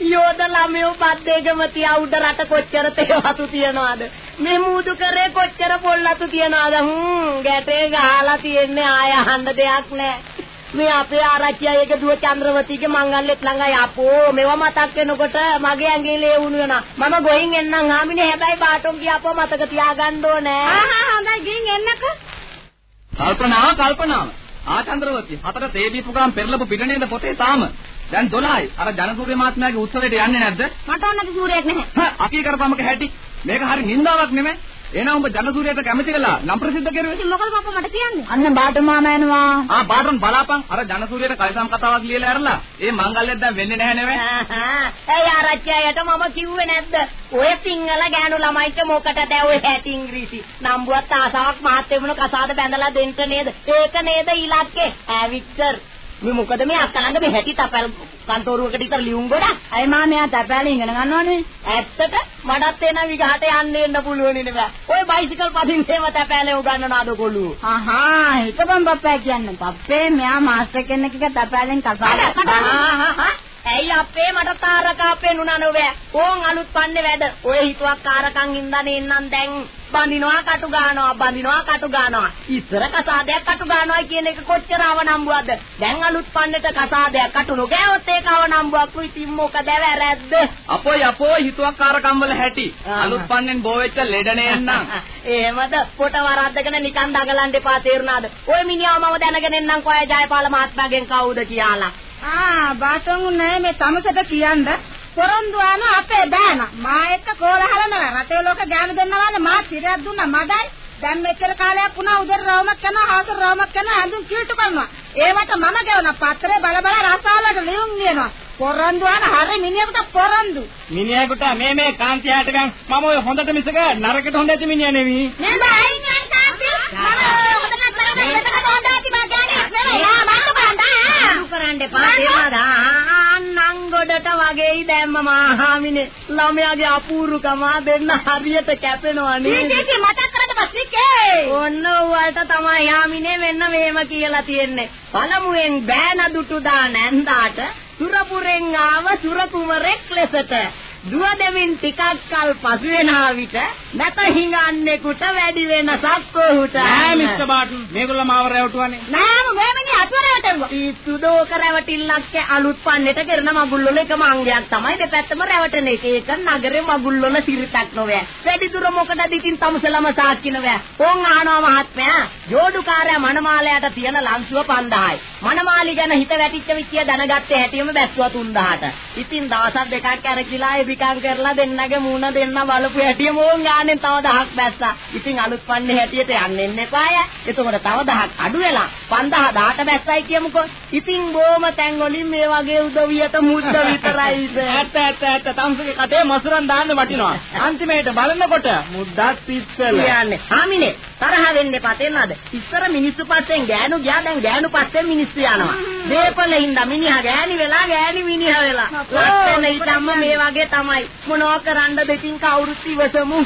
D: යෝධ ළමයෝ බද්දේගම තියා උඩ රට කොච්චර තේවතු තියනවාද? මේ මූදු කරේ කොච්චර පොල්ලතු තියනවාද? හ්ම් ගැටේ ගහලා තියෙන්නේ ආය අහන්න දෙයක් නැහැ මේ අපේ ආරච්චි අයගේ දුව චන්ද්‍රවතීගේ මංගල්‍යෙත් ළඟයි. අපෝ මේවා මතක් වෙනකොට මගේ ඇඟේ ලේ වුණු වෙනවා. මම ගොයින් එන්නම් ආමිනේ හැබැයි බාටොන් කියපුව මතක තියාගන්න ඕනේ.
L: ආහා හොඳයි ගින් එන්නකෝ.
B: කල්පනාව කල්පනාව. ආචන්ද්‍රවතී හතර තේ දීපු ගාම් පෙරලපු පිටනේද පොතේ තාම? දැන් 12යි අර ජනසූරිය මහත්මයාගේ උත්සවයට යන්නේ නැද්ද?
L: මට ඕනක සූරයක් නැහැ.
B: හා අපි කරපමක හැටි. මේක හරි නින්දාවක් නෙමෙයි එහෙනම් ඔබ ජනසූරියට කැමති කළා නම් ප්‍රසිද්ධ කෙරුවේ
L: ඉතින් මොකද පප්පා මට කියන්නේ
D: අන්න බාට මාමා එනවා
B: ආ බාටන් බලාපන් අර ජනසූරියට කල්සම් කතාවක් ලියලා ඇරලා ඒ මංගල්‍යයක් දැන් වෙන්නේ නැහැ නෙමෙයි
D: ඇයි ආරච්චි අයට මම කිව්වේ නැද්ද? ඔය සිංහල ගෑනු ළමයිට මොකටද ඔය හැටි ඉංග්‍රීසි? නම්බුවත් ආසාවක් මහත් වෙමුණු කසාද බැඳලා දෙන්න නේද? ඒක නේද ඉලක්කේ? ඈ වික්ටර් මේ මොකද මේ අක්කලංග මේ හැටි තපල් කන්තෝරුවකට ඉතර ලියුම් ගොඩක්.
L: අය මාමයා තැපෑලේ ඉගෙන ගන්නවනේ.
D: ඇත්තට මඩත් එන විගහට යන්න එන්න පුළුවන් නේ ඔය බයිසිකල් පදින්සේම තැපෑලේ උගන්නනවාද කොළු?
L: ආහා හිතපන් පප්පා කියන්නේ. පප්පේ මෙයා මාස්ටර් කෙනෙක් එක තැපෑලෙන් කසාද
D: ඇයි අපේ මට තාරකා පෙනුනා නොවේ. ඕන් අලුත් පන්නේ වැඩ. ඔය හිතුවක් කාරකම් ඉඳන් එන්නම් දැන් බඳිනවා කටු ගන්නවා බඳිනවා කටු ගන්නවා. ඉස්සර කසාදයක් කටු ගන්නවා කියන එක කොච්චර අවනම්බුවක්ද? දැන් අලුත් පන්නේට කසාදයක් කටු නොගෑවොත් ඒක අවනම්බුවක් ඉතින් මොකද වැරද්ද?
B: අපෝයි අපෝයි හිතුවක්කාරකම් වල හැටි. අලුත් පන්නෙන් බෝ වෙච්ච ලෙඩනේ එන්නම්
D: එහෙමද? පොට වරද්දගෙන නිකන් දගලන්න එපා තේරුණාද? ඔය මිනිහා මම දැනගෙන එන්නම් කොය ජයපාල මහත්මයාගෙන් කවුද කියලා.
L: ආ බාටන් නෑ මේ තමසට කියන්න. පොරොන්දු ආන අපේ බෑන. මා එක්ක කෝලහල නෑ. රටේ ලෝක ගෑනු දෙන්නවානේ මා සිරයක් දුන්නා. මදයි.
F: දැන් මෙච්චර කාලයක් වුණා උදේ රවමක් කරනවා හවස රවමක් කරනවා ඇඳුම් කීටු කරනවා. ඒවට මම ගෙවන පත්‍රේ බල බල රසාලට ලියුම් දෙනවා. පොරන්දු අන හරි මිනිහෙකුට පොරන්දු.
B: මිනිහෙකුට මේ මේ කාන්තියට ගන් මම ඔය හොඳට මිසක නරකට හොඳ ඇති මිනිහා නෙවෙයි.
F: නේද අයින් යන කාන්ති? මම හොඳ නැත්නම් මෙතන හොඳ ඇති මා ගන්නේ. නෙවෙයි. මම
D: කරන්න එපා තේරුණාද? අන්නම් ගොඩට වගේයි දැම්ම මාහාමිනේ. ළමයාගේ අපූර්වකම දෙන්න හරියට කැපෙනවා නේද?
F: කී මතක් කරන්න පස්සේ
D: ඔන්න ඔයාලට තමයි යාමිනේ මෙන්න මෙහෙම කියලා තියෙන්නේ. පළමුවෙන් බෑන දුටු දා නැන්දාට සුරපුරෙන් ආව සුර කුමරෙක් ලෙසට දුව දෙමින් ටිකක් කල් පසු වෙනා විට නැත හිඟන්නේකට වැඩි වෙනසක් ඔහුට
B: නෑ මිස්ටර් බාටන් මේගොල්ලෝ මාව රැවටුවානේ.
F: නෑම මේ මිනිහ අතුරට එනවා.
D: ඉස්සුදෝක රැවටිල්ලක් අලුත් පන්නේට කරන මගුල් වල එකම අංගයක් තමයි දෙපැත්තම රැවටෙන එක. ඒක නගරේ මගුල් වල සිරිතක් නොවේ. වැඩි දුර මොකටද ඉතින් තමුසලම සාක්කි නොවේ. ඕන් ආනවා මහත්මයා. ජෝඩුකාරයා මනමාලයට තියෙන ලන්සුව 5000යි. මනමාලි ගැන හිත වැටිච්ච විචිය දැනගත්තේ හැටියෙම බැස්සුවා 3000ට. ඉතින් දවස් දෙකක් කරකිලා එබිකම් කරලා දෙන්නගේ මූණ දෙන්න බලපු හැටියෙම ඕන් ගානේ තව දහක් බැස්සා. ඉතින් අලුත් පන්නේ හැටියට යන්න එන්න එපාය. එතකොට තව දහක් අඩු වෙලා 5000 18 බැස්සයි කියමුකෝ. ඉතින් බොම තැන් වලින් මේ වගේ උදවියට මුද්ද විතරයිද?
B: ඇත්ත ඇත්ත ඇත්ත තම්සගේ කටේ මසුරන් දාන්න වටිනවා. අන්තිමේට බලනකොට මුද්දත් පිස්සල.
D: කියන්නේ. ආමිනේ තරහ වෙන්න එපා තේරෙනවද? ඉස්සර මිනිස්සු පස්සෙන් ගෑනු ගියා දැන් ගෑනු පස්සෙන් මිනිස්සු යනවා. දීපලින්ද මිනිහා ගෑණි වෙලා ගෑණි මිනිහා වෙලා. ලස්සන ඉතම්ම මේ වගේ තමයි. මොනවා කරන්නද ඉතින් කවුරුත් ඉවසමු.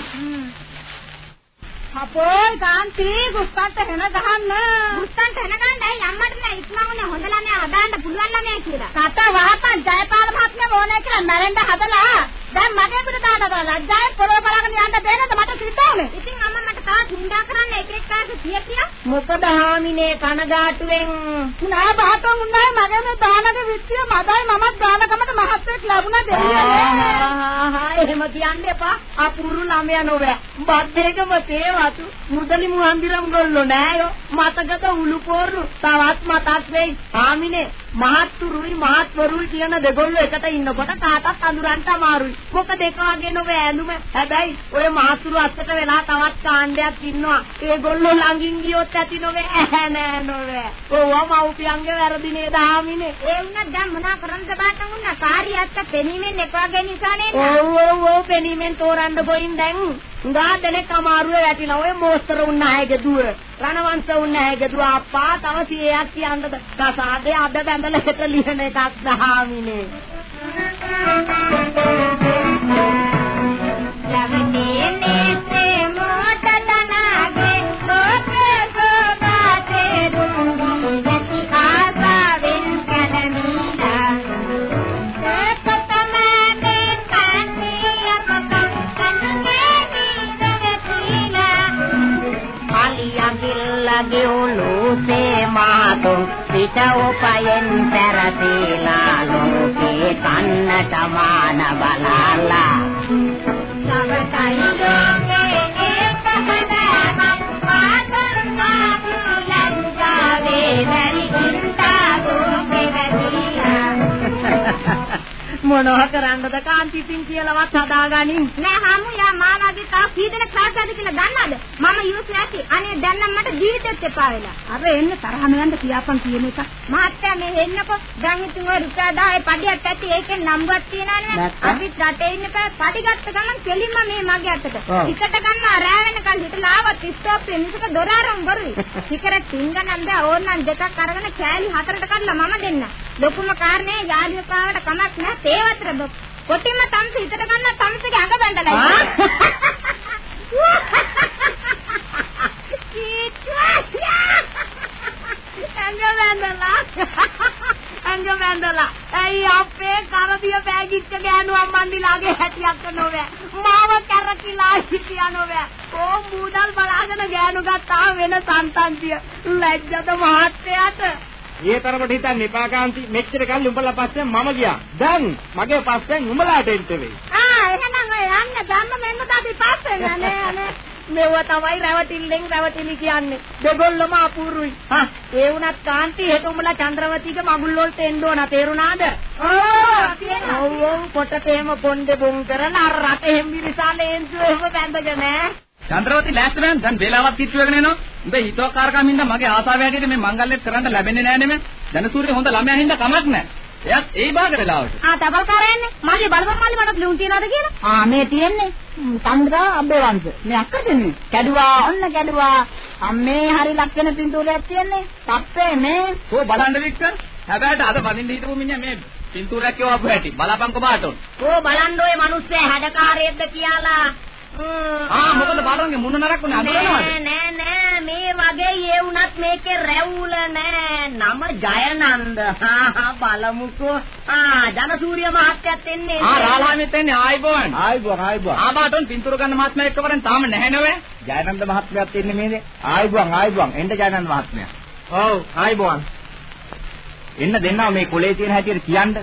F: අපෝයි කාන්ති ගුස්තන්ට හෙන ගහන්න.
L: මුත්තන්ට එනගන්නයි අම්මට නෑ ඉක්මවුනේ හොඳ ළමයා හදාන්න පුළුවන් ළමයා කියලා.
F: කතා වහපන් ජයපාල මහත්මයා ඕනේ කියලා මැරෙන්න හදලා. දැන් මගේ පිට දාට ලැජ්ජාවෙන් පොරව බලාගෙන යන්න බෑනද මට සිද්ධ වුනේ.
L: ඉතින් අම්මා තාත් නින්දා කරන්න එක එක කාට කිය.
D: මොකද හාමිනේ කනගාටුවෙන්
F: නෑ බහතන් උන්නේ මගේ මේ දානක විශ්ිය මදයි මමත් දානකමට මහත්වෙක් ලැබුණා.
D: ආහා එහෙම කියන්න එපා. අපුරු ළමයා නොවේ. බද්දේකම තේවතු. මුදලි මුහන්දිරම් ගොල්ලෝ නෑයෝ. මතකද උළු පෝරු. තවත් මතක් වෙයි. ආමිනේ මහත්තුරුයි මහත්වරුයි කියන දෙගොල්ලෝ එකට ඉන්නකොට කාටත් අඳුරන්න අමාරුයි. මොකද එක වගේ නොවේ ඇඳුම. හැබැයි ඔය මහත්තුරු අස්සට වෙලා තවත් කාණ්ඩයක් ඉන්නවා. ඒගොල්ලෝ ළඟින් ගියොත් ඇති නොවේ ඇහැ නෑ නොවේ. ඕවා මව්පියන්ගේ වැරදි නේද ආමිනේ.
L: ඒ වුණත් දැන් මොනා කරන්නද බාටන් උන්න කාර්යයත් පෙනීමෙන් එක වගේ නිසා නේද?
D: ඔව් ඔව් ඔව් පෙනීමෙන් තෝරන්න ගොයින් දැන් උඟා දෙනෙක් අමාරුවේ වැටිලා ඔය මෝස්තර උන්න ඇයිගේ දුව රණවංශ උන්න ඇයිගේ දුව අප්පා තව සියයක් කියන්නද කසාදේ අද බැඳලා හෙට ලියන එකක් දහාමිනේ ගෙවුලුසේ මාතුන් පිට උපයෙන් පෙරතිලා ලෝකේ කන්නට මාන බලාලා සවතයි මොනවා කරන්නද කාන්තිසින් කියලාවත් හදාගනින්
L: නෑ හමුලා මාලාගේ තා කීදෙන කාටද කියලා දන්නවද? මම යූස් නැති. අනේ දැන් නම් මට ජීවිතෙත් එපා වෙලා.
F: අර එන්න තරහම යන්න කියාපන් කියන එක.
L: මහත්තයා මේ එන්නකො දැන් ඉතින් ඔය රුපියල් 10 පඩියක් ඇති ඒකෙන් නම්බුවක් තියනවනේ. අපිත් රටේ ඉන්න බෑ පඩි ගත්ත ගමන් කෙලින්ම මේ මගේ අතට. ටිකට ගන්නවා රෑ වෙනකන් හිටලා ආවත් ස්ටොප් මිනිසක දොර අරන් බරුයි. ටිකට තින්ගනම් බෑ ඕන්නම් දෙකක් අරගෙන කෑලි හතරට කඩලා මම දෙන්න. ලොකුම කාරණේ යාළුවෝ කාවට කමක් නෑ තේවතර කොටින්ම තම්ස හිතට ගන්න තම්සගේ අඟ බැඳලා
F: ඇඟ වැඳලා ඇඟ වැඳලා ඇයි අපේ කරදිය බෑගිච්ච ගෑනු අම්මන්ඩිලාගේ හැටියක් නොවේ? මාව කැරකිලා හිටියා නොවේ? ඕ මූදල් බලාගෙන ගෑනු ගත්තා වෙන සන්තන්තිය. ලැජ්ජද මහත්තයාට?
B: ඒ තරමට හිතන්න එපා කාන්ති මෙච්චර කල් උඹලා පස්සෙන් මම ගියා. දැන් මගේ පස්සෙන් උඹලාට එන්න වෙයි.
F: ආ එහෙනම් ඔය යන්න ධම්ම මෙන්න තාපි පස්සේ නේ නේ මෙව තමයි රැවටිල්ලෙන් රැවටිලි කියන්නේ. දෙගොල්ලම අපූර්වයි. හා ඒ වුණත් කාන්ති හෙට උඹලා චන්ද්‍රවතීගේ මගුල් වලට එන්න ඕන තේරුණාද? ඔව් ඔව් ඔව් පොටතේම පොණ්ඩේ බොන් කරන අර රටේ මිරිසාලේ එන්සු එහෙම බැඳගෙන.
B: චන්ද්‍රවති ලෑස්ති නෑ දැන් වේලාවක් කිච්චු වෙගෙන එනවා. උඹේ හිතවක්කාරකම් හින්දා මගේ ආසාව හැටියට මේ මංගල්‍යත් කරන්න ලැබෙන්නේ නෑ නෙමෙයි. ජනසූරිය හොඳ ළමයා හින්දා කමක් නෑ. එයාත් ඒ භාග වෙලාවට.
L: ආ තබල් කරන්නේ. මගේ බලපන් මල්ලි මට ලියුම් තියනවාද කියලා?
D: ආ මේ තියෙන්නේ චන්ද්‍රා අබේවංශ. මේ අක්ක දෙන්නේ. කැඩුවා ඔන්න කැඩුවා. අම්මේ හරි ලක්ෂණ පින්තූරයක් තියෙන්නේ. තප්පේ මේ.
B: ඕ බලන්න වික්ටර්. හැබැයි අද බඳින්න හිටපු මිනිහා මේ පින්තූරයක් කියවපු හැටි. බලපංකො බාටොන්.
D: ඕ බලන්න ඔය මිනිස්සේ හැඩකාරයෙක්ද කියලා.
B: ආ මොකද බලන්නේ මුණ නරක් උනේ අඳුරනවද?
D: නෑ නෑ මේ වගේ ඒ වුණත් මේකේ රැවුල නෑ. නම ජයනන්ද. හා බලමුකෝ. ආ ජනසූරිය මහත්තයත් එන්නේ.
B: ආ රාලහාමිත් එන්නේ ආයිබෝන්.
H: ආයිබුවන් ආයිබුවන්.
B: ආ බාටොන් පින්තූර ගන්න මහත්මයා එක්කවරෙන් තාම නැහැ නෝවේ.
H: ජයනන්ද මහත්මයාත් ඉන්නේ මේනේ. ආයිබුවන් ආයිබුවන්. එන්න ජයනන්ද මහත්මයා.
N: ඔව් ආයිබෝන්.
H: එන්න දෙන්නා මේ කොලේ තියෙන හැටියට කියන්න.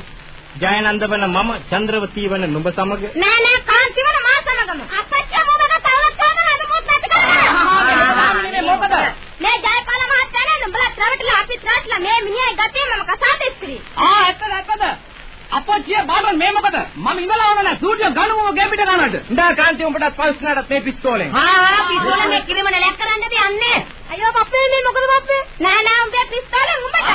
N: ජයනන්ද වන මම චන්ද්‍රවතී වන නුඹ සමග
L: නෑ නෑ කාන්ති වල මා සමගම. අපච්චා මොකද තවත් ගන්න හද මොකද කරන්නේ?
B: මොකද?
L: මේ ජයපාල මහත්තයා නේද උඹලා ත්‍රාවටලා අපි ත්‍රාවටලා මේ මිනිහයි ගතේ මම කසාද ඉස්ත්‍රි.
B: ආ ඇත්තද ඇත්තද? අපච්චිය බාටොන් මේ මොකද? මම ඉඳලා වුණා නෑ සූටිය ගනුම ගෙම්බිට ගන්නට.
N: ඉඳා කාන්ති උඹටත් පල්ස්නාටත් මේ පිස්තෝලෙන්
D: ආ පිටුල මේ කිරිමන ලැක් කරන්නද යන්නේ?
L: අයියෝ පප්පේ මේ මොකද පප්පේ? නෑ නෑ උඹේ පිස්තෝලෙන් උඹට.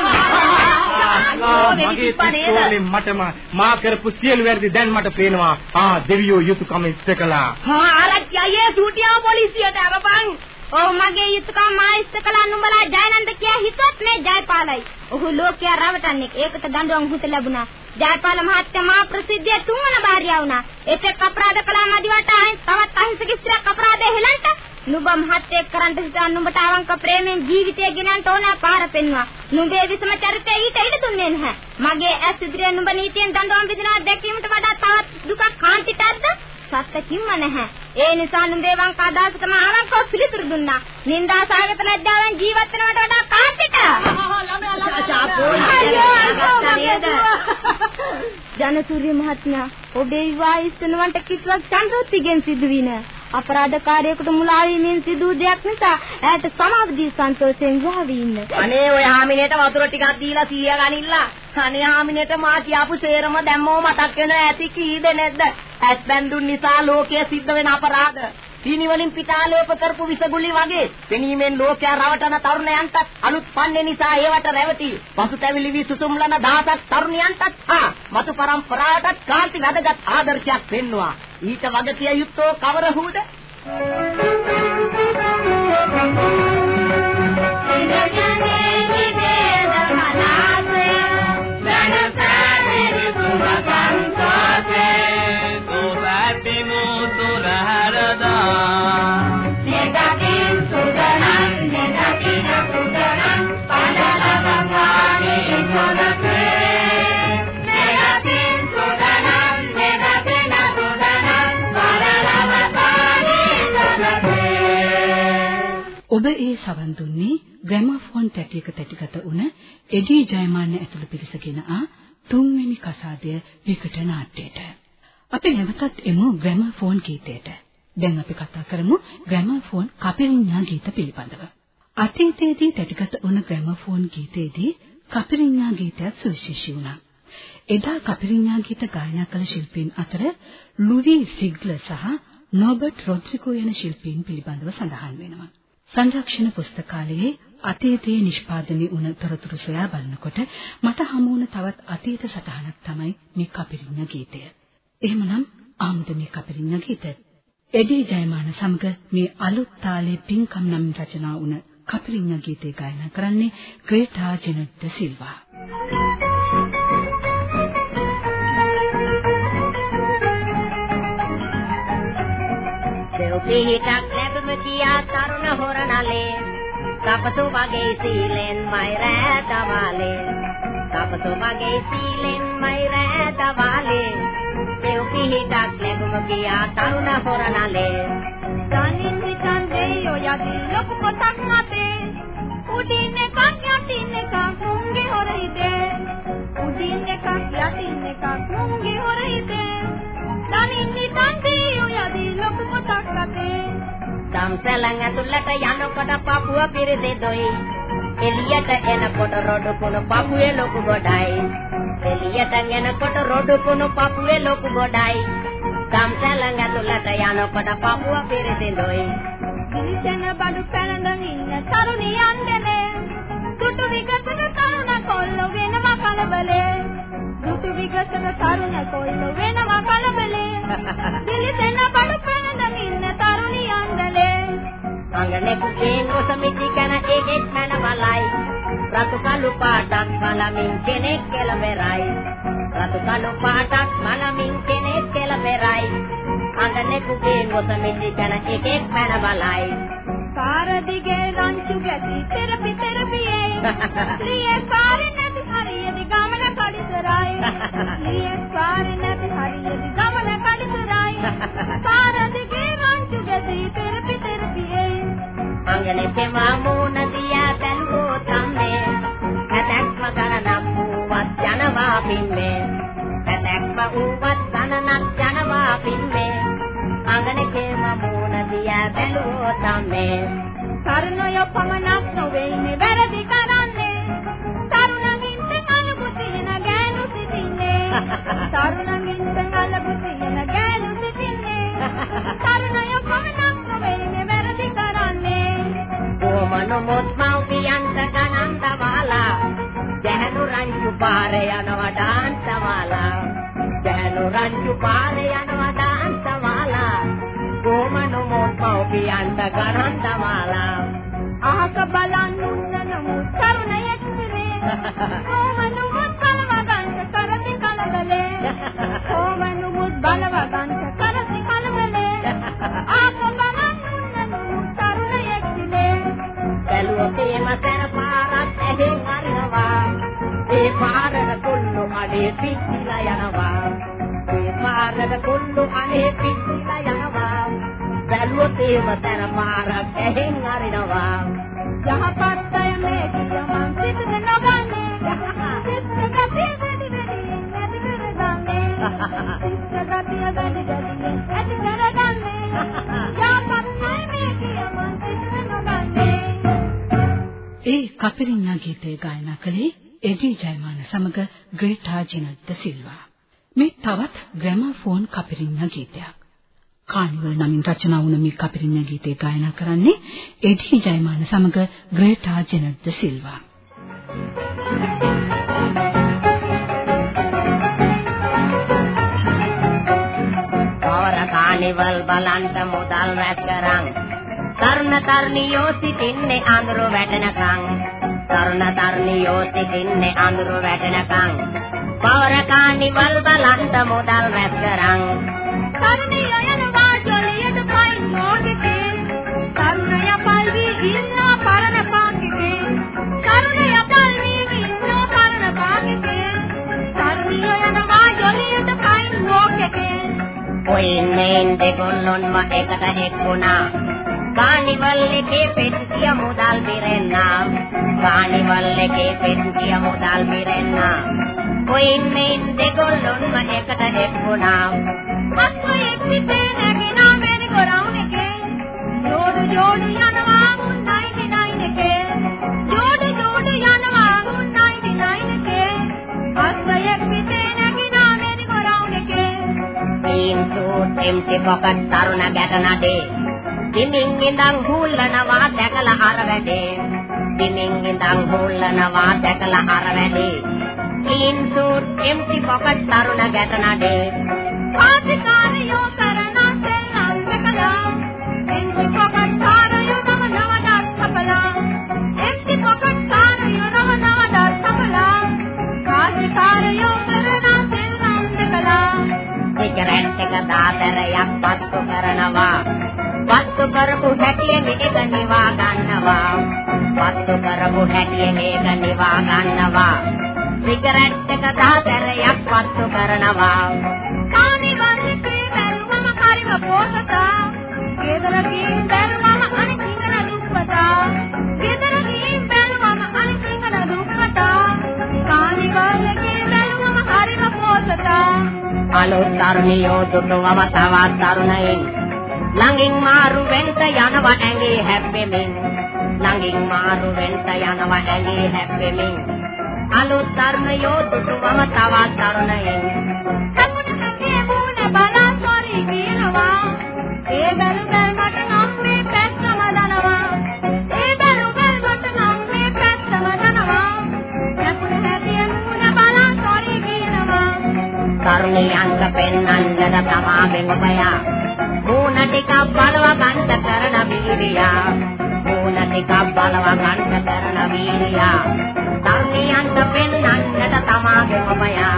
N: මගේ පිස්තෝලෙන් මටම මා කරපු සියලු වැරදි දැන් මට පේනවා ආ දෙවියෝ යුතුයකම ඉෂ්ට කළා
L: හා ආරච්චි අයියේ සූටියව පොලිසියට අරපන්. ඔව් මගේ යුතුයකම මා ඉෂ්ට කළා නුඹලා ජයනන්ද කියා හිතුවත් මේ ජයපාලයි. ඔහු ලෝකයා රවටන්නේ. ඒකට දඬුවම් හුත ලැබුණා. ජයපාල මහත්තයා මා ප්‍රසිද්ධිය තුන්වන භාර්යාව වුණා. ඒකක් අපරාධ කළා මදිවට ආයෙත් තවත් අහිංසක ස්ත්‍රියක් අපරාධය හෙලන්ට නුඹ මහත්තයෙක් කරන්ට හිතන් නුඹට අවංක ප්‍රේමෙන් ජීවිතය ගෙනන්ට ඕන පාර පෙන්වුවා. නුඹේ විසම චරිතය ඊට ඉඩ දුන්නේ නැහැ. මගේ ඇස් ඉදිරියේ නුඹ නීතියෙන් දඬුවම් විඳිනවා දැකීමට වඩා තවත් දුකක් කාන්තිටත්ද? සත්‍ය කිම්ම නැහැ. ඒ නිසා නුඹේ වංක අදහසටම අවංකව පිළිතුරු දුන්නා. නින්දා සාගත ලැජ්ජාවෙන් ජීවත් වෙනවට වඩා කාන්තිට. ජනසූරිය මහත්මයා ඔබේ විවාහ ඉස්සනවන්ට කිසිවක් චන්ද්‍රෝත්තිගෙන් සිදු වී නැහැ. අපරාධකාරයෙකුට මුලා වීමෙන් සිදු වූ දෙයක් නිසා ඈට සමාව දී සන්තෝෂයෙන් විවාහ වී ඉන්න.
D: අනේ ඔය හාමිනේට වතුර ටිකක් දීලා සීය ගනින්න. අනේ හාමිනේට මා කියපු සේරම දැම්මෝ මතක් වෙන ඇති කී දෙනෙක්ද? ඇස් බැඳුන් නිසා ලෝකයේ සිද්ධ වෙන අපරාධ. සීනි වලින් පිටාලේප කරපු විසගුලි වගේ පෙනීමෙන් ලෝකයා රවටන තරුණයන්ට අලුත් පන්නේ නිසා ඒවට රැවටි පසුතැවිලි වී සුසුම්ලන දහසක් තරුණියන්ටත් හා මතු පරම්පරාවටත් කාන්ති වැදගත් ආදර්ශයක් පෙන්වුවා ඊට වගකිය යුත්තෝ කවරහුද
A: ඔබ ඒ සවන් දුන්නේ ග්‍රැමෆෝන් තැටියක තැටිගත වුණ එඩී ජයමාන්න ඇතුළු පිරිසගෙන ආ තුන්වෙනි කසාදය විකට නාට්‍යයට. අපි නැවතත් එමු ග්‍රැමෆෝන් ගීතයට. දැන් අපි කතා කරමු ග්‍රැමෆෝන් කපිරිඤ්ඤා ගීත පිළිබඳව. අතීතයේදී තැටිගත වුණ ග්‍රැමෆෝන් ගීතයේදී කපිරිඤ්ඤා ගීතයත් සුවිශේෂී වුණා. එදා කපිරිඤ්ඤා ගීත ගායනා කළ ශිල්පීන් අතර ලුවි සිග්ලර් සහ නොබර්ට් රොඩ්රිගෝ යන ශිල්පීන් පිළිබඳව සඳහන් වෙනවා. සංරක්ෂණ පුස්තකාලයේ අතීතයේ නිෂ්පාදනය වුණ තොරතුරු සොයා බලනකොට මට හමු වුණ තවත් අතීත සටහනක් තමයි මේ කපිරිඤ්ඤා ගීතය. එහෙමනම් ආමුද මේ කපිරිඤ්ඤා ගීත? එඩී ජයමාන සමග මේ අලුත් තාලේ පින්කම් නම් රචනා වුණ කපිරිඤ්ඤා ගීතය ගායනා කරන්නේ ක්‍රේටා ජෙනට් සිල්වා.
D: පිහිටක් ලැබෙම කියා තරුණ හොරනලේ කපසු වගේ සීලෙන් මයි රෑ දවාලේ කපසු වගේ සීලෙන් මයි රෑ දවාලේ දෙව් පිහිටක් ලැබෙම කියා තරුණ හොරනලේ
L: තනින් විතන් දෙයෝ යදී ලොකු පොතක් නැතේ උඩින් එකක් යටින් එකක් මුංගේ හොරිතේ උඩින් එකක් යටින් එකක් මුංගේ හොරිතේ තනින් විතන් දෙයෝ යදී ලොකු පොතක්
D: සම්සලං ඇතුළට යනකොට පපුව පිරිදෙදොයි එළියට එනකොට රොඩු කුණු පපුවේ ලොකු ගොඩයි. එළියට එනකොට රොඩු කුණු පපුවේ ලොකු ගොඩයි. සම්සලං ඇතුළට යනකොට පපුව පිරිදෙදොයි
F: දිලිසෙන බඩු පැලඳන් ඉන්න තරුණියන් දෙනේ දුටු විගසන තරුණ කොල්ල වෙනම කලබලේ. දුටු විගසන තරුණ කොල්ල වෙනම කලබලේ. දිලිසෙන බඩු දෙනේ
D: කුකේ කොසමිති කන ඒකෙත් මනවලයි. රතු කළු පාටක් මලමින් කෙනෙක් කෙලවෙරයි රතු කළු පාටක් මලමින් කෙනෙක් කෙලවෙරයි අංගනේ කුකේ කොසමිති කන ඒකෙත් මනවලයි.
F: පාර දිගේ රංචු ගැටි තෙරපි තෙරපියේ ලියේ පාරේ නැති හරියදි ගමන කඩිසරයි ලියේ පාරේ නැති හරියදි ගමන කඩිසරයි පාර දිගේ රංචු ගැටි තෙරපි
D: අංගනේ තෙමා මූණ දියා බැලුවෝ තම්මේ හැතැක්ම ගණනක් වූවත් යනවා පින්නේ හැතැක්ම වූවත් ගණනක් යනවා පින්නේ අංගනේ තෙමා මූණ දියා බැලුවෝ තම්මේ
F: තරුණය පමණක් නොවේ මේ වැරදි කරන්නේ තරුණමින්ට කලබු තියෙන ගෑනු සිටින්නේ තරුණමින්ට කලබු තියෙන ගෑනු සිටින්නේ තරුණය පමණක්
D: කොමනොමුත් මව්පියන්ට ගණන් දමාලා ගැහණු රංචු පාරේ යනවා ඩාන්සමාලා ගැහණු රංචු පාරේ යනවා ඩාන්සමාලා කොමනොමුත් මව්පියන්ට ගණන් දමාලා
F: අහක බලන් උන්නනමු තරුණයෙක් සිරේ කොමනුමුත් බලවගන්ට
D: බැලුවොත් එම සැර පාරක් ඇහෙන් අරිනවා ඒ පාරට කුල්ලු අඩේ පිච්චිලා යනවා ඒ පාරට කුල්ලු අඩේ පිච්චිලා යනවා බැලුවොත් එම සැර පාරක් ඇහෙන් අරිනවා
F: යහපත් අය මේ කියමන් සිතද නොගන්නේ සිත ගතිය වැඩි වැඩි නැති කරගන්නේ සිත ගතිය වැඩි වැඩි ඇති කරගන්නේ යහපත්
A: ඒ කපිරිඤ්ඤා ගීතය ගායනා කළේ එඩි ජයමාන සමග ග්‍රේටා ජිනත් සිල්වා. මේ තවත් ග්‍රැමෆෝන් කපිරිඤ්ඤා ගීතයක්. කානිවල් නමින් රචනා වුණ මේ කපිරිඤ්ඤා ගීතය ගායනා කරන්නේ එඩි ජයමාන සමග ග්‍රේටා ජිනත් සිල්වා.
D: කවර කානිවල් බලන්ට මුදල් රැස් කරන් තරුණ තරුණියෝ සිටින්නේ අඳුර වැටෙනකන්. තරුණ තරුණියෝ සිටින්නේ අඳුර වැටෙනකන්. කවර කානිවල් බලන්ට මුදල් රැස් කරන්
F: තරුණිය යනවා ජොලියට පයින් මොකකේ තරුණය පල්වි ඉන්නා පරණ පාකිකේ තරුණය පල්වි ඉන්නා පරණ පාකිකේ තරුණිය යනවා ජොලියට පයින් මොකකේ
D: ඔයින් දෙගොල්ලොන්ම එකට එක්ුණා කානිවල් එකේ පෙට්ටිය මුදල් බිරෙන්නා කානිවල් එකේ පෙට්ටිය මුදල් බිරෙන්නා ඔයින් මේන් දෙගොල්ලොන්ම එකට එක්ුණා
F: අස්වයෙක් පිටේ නැගිනා වෙන ගොරවුනකේ ජෝඩු ජෝඩු යනවා මුන් 99 එකේ ජෝඩු ජෝඩු යනවා මුන් 99 එකේ අස්වයෙක් පිටේ නැගිනා වෙන ගොරවුනකේ
D: තීම් සූට් එම්ටි පොකට් තරුණ ගැට නඩේ දිමින් ඉඳන් හුල්ලනවා දැකලා අර වැඩේ. දිමින් ඉඳන් හුල්ලනවා දැකලා අර වැඩේ. තීම් සූට් එම්ටි පොකට් තරුණ ගැට නඩේ.
F: ආධිකාරියෝ කරන සෙල්ලම් දෙකලා එන්ටි පොකට් කාරයෝ නම නවදත් සපලා එන්ටි පොකට් කාරයෝ නම නවදත් සපලා ආධිකාරියෝ කරන සෙල්ලම් දෙකලා.
D: සිගරට් එක දාතරයක් පත්තු කරනවා. පත්තු කරපු හැටියෙන් ඒක නිවා ගන්නවා පත්තු කරපු හැටියෙන් ඒක නිවා ගන්නවා සිගරට් එක දාතරයක් පත්තු කරනවා
F: කානිවල්කේ බැලුවම හරිම පොසතා ගෙදර ගිහින් බැලුවම අනිතිංගන දුප්පතා ගෙදර ගිහින් බැලුවම අනිතිංගන දුප්පතා කානිවල්කේ බැලුවම හරිම පොසතා
D: අලුත් තරුණියෝ දුටුවම තවත් තරුණයින් ළඟින් මාරු වෙන්න යනව ඇඟේ හැප්පෙමින්. ළඟින් මාරු වෙන්න යනව ඇඟේ හැප්පෙමින්. අලුත් ධර්මයෝ දුටුවම තවත් තරුණයෙන්
F: කපුට සංගේ මූණ බලා සොරි කියනවා ඒ බැලු බැලු මට නම් මේ පැත්තම දනවා
D: ඒ බැලු බැලු මට නම් මේ පැත්තම දනවා කපුට හැදිය මූණ බලා සොරි කියනවා කරුණියංග පෙන්වන්නද තමාගෙන් ඔබයා බලව ගන්න කරන වීරියා මූණ ටිකක් බලව ගන්න කරන වීරියා තරුණියන්ට පෙන්වන්නට තමාගෙන් ඔබයා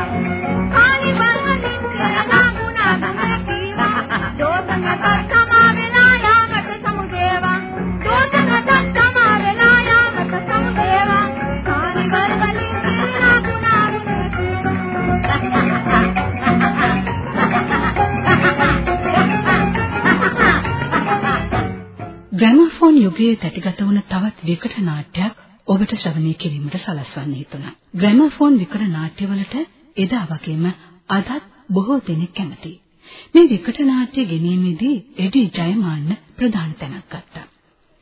A: ග්‍රැමෆෝන් යුගයේ තැටිගත වුණ තවත් විකට නාට්‍යයක් ඔබට ශ්‍රවණය කිරීමට සලස්වන්න හිතුණා. ග්‍රැමෆෝන් විකට නාට්‍යවලට එදා වගේම අදත් බොහෝ දෙනෙක් කැමතියි. මේ විකට නාට්‍ය ගෙනීමේදී එඩි ජයමාන්න ප්‍රධාන තැනක් ගත්තා.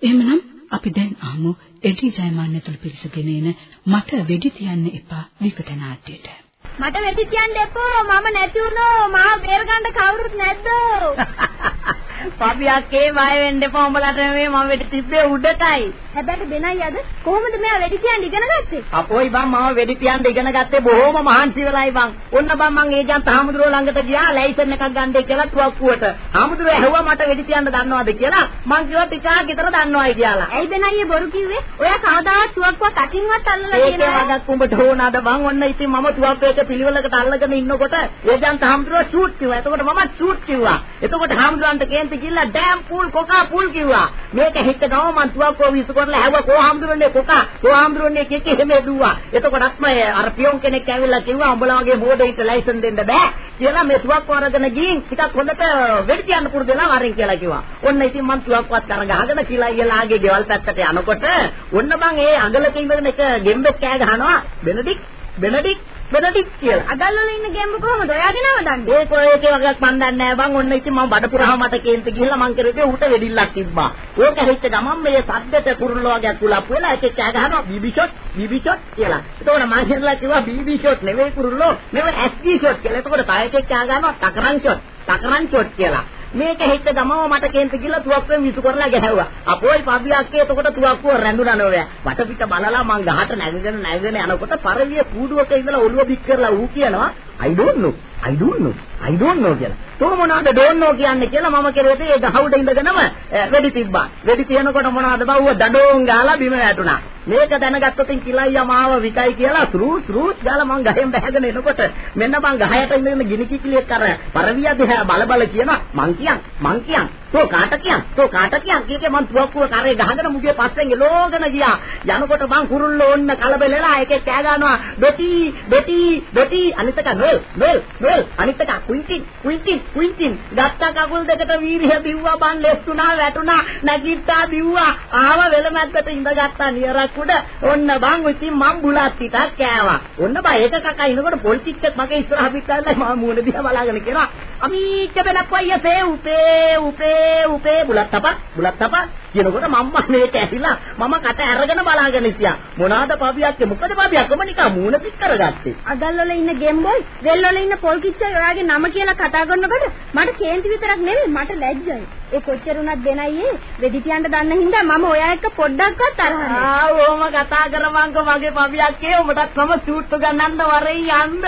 A: එහෙමනම් අපි දැන් අහමු එඩි ජයමාන්න තුළ පිරිසගෙන එන මට වෙඩි තියන්න එපා විකට නාට්‍යයට.
F: මට වෙඩි තියන්න එපෝ. මම නැති වුණෝ. මාව බේරගන්න කවුරුත් නැද්ද?
D: පබියක්කේ බය වෙන්න එපා. උඹලට මේ මම වෙඩි තිබ්බේ උඩටයි.
F: හැබැයි දෙනයි අද. කොහොමද මෙයා වෙඩි තියන්න ඉගෙන ගත්තේ?
D: අපෝයි බං මම වෙඩි තියන්න ඉගෙන ගත්තේ බොහොම මහන්සි වෙලායි බං ඔන්න බං මං ඒජන්ත හාමුදුරුවෝ ළඟට ගියා. ලයිසන් එකක් ගන්නයි කියලා තුවක්කුවට හාමුදුරුවෝ ඇහුවා මට වෙඩි තියන්න දන්නවද කියලා. මං කිව්වා ටිකක් විතර දන්නවයි කියලා.
F: ඇයි දෙනයි බොරු කිව්වේ? ඔයා කවදාවත් තුවක්කුවක් අකින්වත් අල්ලලා
D: ඒකේ
F: තියෙනවද?
D: වගක් උඹට ඕනද බං? ඔන්න ඉතින් මම තුවක්කුවක පිළිවෙලකට අල්ලගෙන ඉන්නකොට ඒජන්ත හාමුදුරුවෝ ෂූට් කිව්වා. එතකොට මම ෂූට් කිව්වා. එතකොට හාමුදුරන්ට කේන්ති ගිහිල්ලා ඩෑම් පූල් කොකා පූල් කිව්වා. මේක හිට ගම මං තුවක්කුව විසු කරලා හැව්වා කෝ හාමුදුරනේ කොකා කෝ හාමුදුරනේ කිකි එහෙම දුවා එතකොටත්ම අර පියොන් කෙනෙක් ඇවිල්ලා කිව්වා උඹලා වගේ බෝඩේට ලයිසන් දෙන්න බෑ කියලා මේ තුවක්කුව අරගෙන ගිහින් ටිකක් හොඳට වෙඩි තියන්න පුරුදු වෙලා වරින් කියලා කිව්වා. ඔන්න ඉතින් මං තුවක්කුවත් අර ගහගෙන කියලා ඊළාගේ ගෙවල් පැත්තට යනකොට ඔන්න මං ඒ අඟලක ඉඳගෙන එක ගෙම්බෙක් කෑ ගහනවා. බෙනඩික් බෙනඩික් බෙනඩික් කියලා
F: අගල් වල ඉන්න ගෙම්බ කොහමද? ඔයාගේ නම දන්නේ?
D: ඒක ඒකේ වගේක් මන් දන්නේ නැහැ බං ඔන්න ඉතින් මම බඩපුරාම මට කේන්ති ගිහිල්ලා මං කරේ ඌට වෙඩිල්ලක් තිබ්බා. ඕක හිට ගමන් මේ සද්දට කුරුල්ල වගේ කුලප් වෙලා ඒකේ කෑ ගහනවා. බීබි ෂොට් බීබි ෂොට් කියලා. එතකොට මං හිතලා කිව්වා බීබි ෂොට් නෙවෙයි කුරුල්ලෝ නෙවෙයි එස්ජී ෂොට් කියලා. එතකොට තව එකෙක් කෑ ගහනවා. තකරන් ෂොට් තකරන් ෂොට් කියලා මේක හිට ගමම මට කේන්ති ගිහලා තුවක්කුවෙන් විසු කරලා ගැහැව්වා. අපෝයි පබියක්කේ එතකොට තුවක්කුව රැඳුණා නෝය. වටපිට බලලා මං ගහට නැගගෙන නැගගෙන යනකොට පරවිය කූඩුවක ඉඳලා ඔළුව බික් කරලා ඌ කියනවා I don't know I don't know I don't know කියලා. තෝ මොනවද don't know කියන්නේ කියලා මම කෙරුවේ ඒ ගහ උඩ ඉඳගෙනම eh, වෙඩි තිබ්බා. වෙඩි තියනකොට මොනවද බව්ව දඩෝන් ගාලා බිම වැටුණා. මේක දැනගත්තොත් කිලයියා මාව විකයි කියලා ස්රූට් ස්රූට් ගාලා මං ගහෙන් බහගෙන එනකොට මෙන්න මං ගහයට ඉඳගෙන ගිනි කිකිලියක් අර පරවිය දිහා බල බල කියනවා මං කියන් මං කියන් තෝ කාට කියන් තෝ කාට කියන් කීකේ මං තුවක්කුව කරේ ගහගෙන මුගේ පස්සෙන් එලෝගෙන ගියා. යනකොට මං කුරුල්ලෝ ඔන්න කලබලලා එකේ කෑ ගන්නවා. බෙටි බෙටි බෙටි. අනිත් එක නොල් නොල් නොල්. අනිත් එක කුයින්ටින් කුයින්ටින් කුයින්ටින් ගත්ත කකුල් දෙකට වීරිය බිව්වා බං ලෙස්තුණා වැටුණා නැගිට්ටා බිව්වා. ආව වෙලමැද්දට ඉඳගත්තා නියරක් උඩ. ඔන්න බං ඉතින් මං බුලත් ටිකක් කෑවා. ඔන්න බා ඒක කකා ඉනකොට පොලිටික්ස් එක මගේ ඉස්සරහ පිටාලා මම මූණ දිහා බලාගෙන කියනවා අමීච්ච බෙනක්වయ్య සේ උපේ උපේ උපේ බුලත් තප බුලත් තප කියනකොට මම්ම මේක ඇහිලා මම කට අරගෙන බලාගෙන ඉතියා මොනවාද පවියක් මොකද පවියක්ම නිකන් මූණ පිට කරගත්තේ.
F: අගල් වල ඉන්න ගෙම්බොයි වෙල් වල ඉන්න පොල් කිච්චයි ඔයාගේ නම කියලා කතා කරනකොට මට කේන්ති විතරක් නෙමෙයි මට ලැජ්ජයි. ඒ කොච්චර උනත් දෙනයි වෙඩි තියන්න දන්න හින්දා මම ඔයා එක්ක පොඩ්ඩක්වත් තරහ නෑ
D: ආ ඕම කතා කරවංකෝ මගේ පවියක්කේ. ඔබටත් සම සූට් ගන්නන්න වරේ යන්න.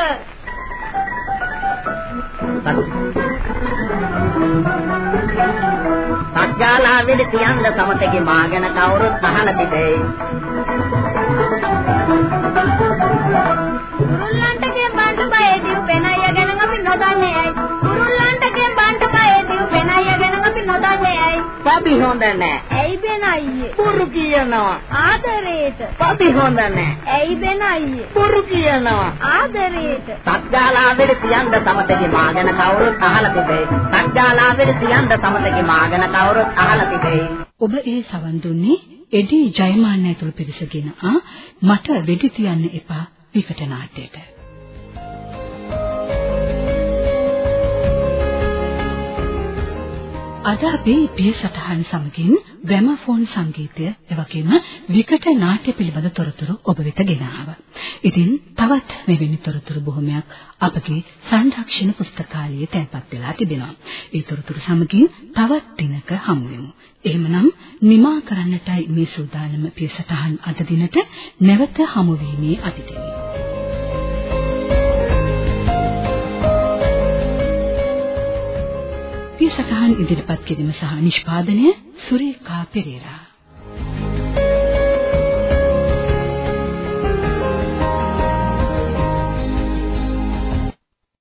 D: සත්‍යාලා වෙඩි තියන්න සමතේ මාගෙන කවුරුත් අහලා තිබේ පබි හොඳ නෑ
F: ඇයි බෙන අයියේ
D: පුරු කියනවා.
F: ආදරේට.
D: පබි හොඳ නෑ
F: ඇයි බෙන අයියේ
D: පුරු කියනවා.
F: ආදරේට.
D: සත්‍යාලා වෙඩි තියන්න සමතේ මාගෙන කවුරුත් අහලා තිබේ? සත්‍යාලා වෙඩි තියන්න සමතේ මාගෙන කවුරුත් අහලා තිබේ?
A: ඔබ ඒ සවන් දුන්නේ එඩි ජයමාන්න ඇතුළු පිරිසගෙන ආ? මට වෙඩි තියන්න එපා විකට නාට්‍යයට. අද අපි පියසටහන් සමගින් ග්‍රැමෆෝන් සංගීතය එවැගේම විකට නාට්‍ය පිළිබඳ තොරතුරු ඔබ වෙත ගෙන ආවා. ඉතින් තවත් මෙවැනි තොරතුරු බොහොමයක් අපගේ සංරක්ෂණ පුස්තකාලයේ තැන්පත් වෙලා තිබෙනවා. ඒ තොරතුරු සමගින් තවත් දිනක හමු වෙමු. එහෙමනම් නිමා කරන්නටයි මේ සූදානම පියසටහන් අද දිනට නැවත හමු වීමේ අදිටමි. ලිපි සටහන් ඉදිරිපත් කිරීම සහ නිෂ්පාදනය සුරේකා පෙරේරා.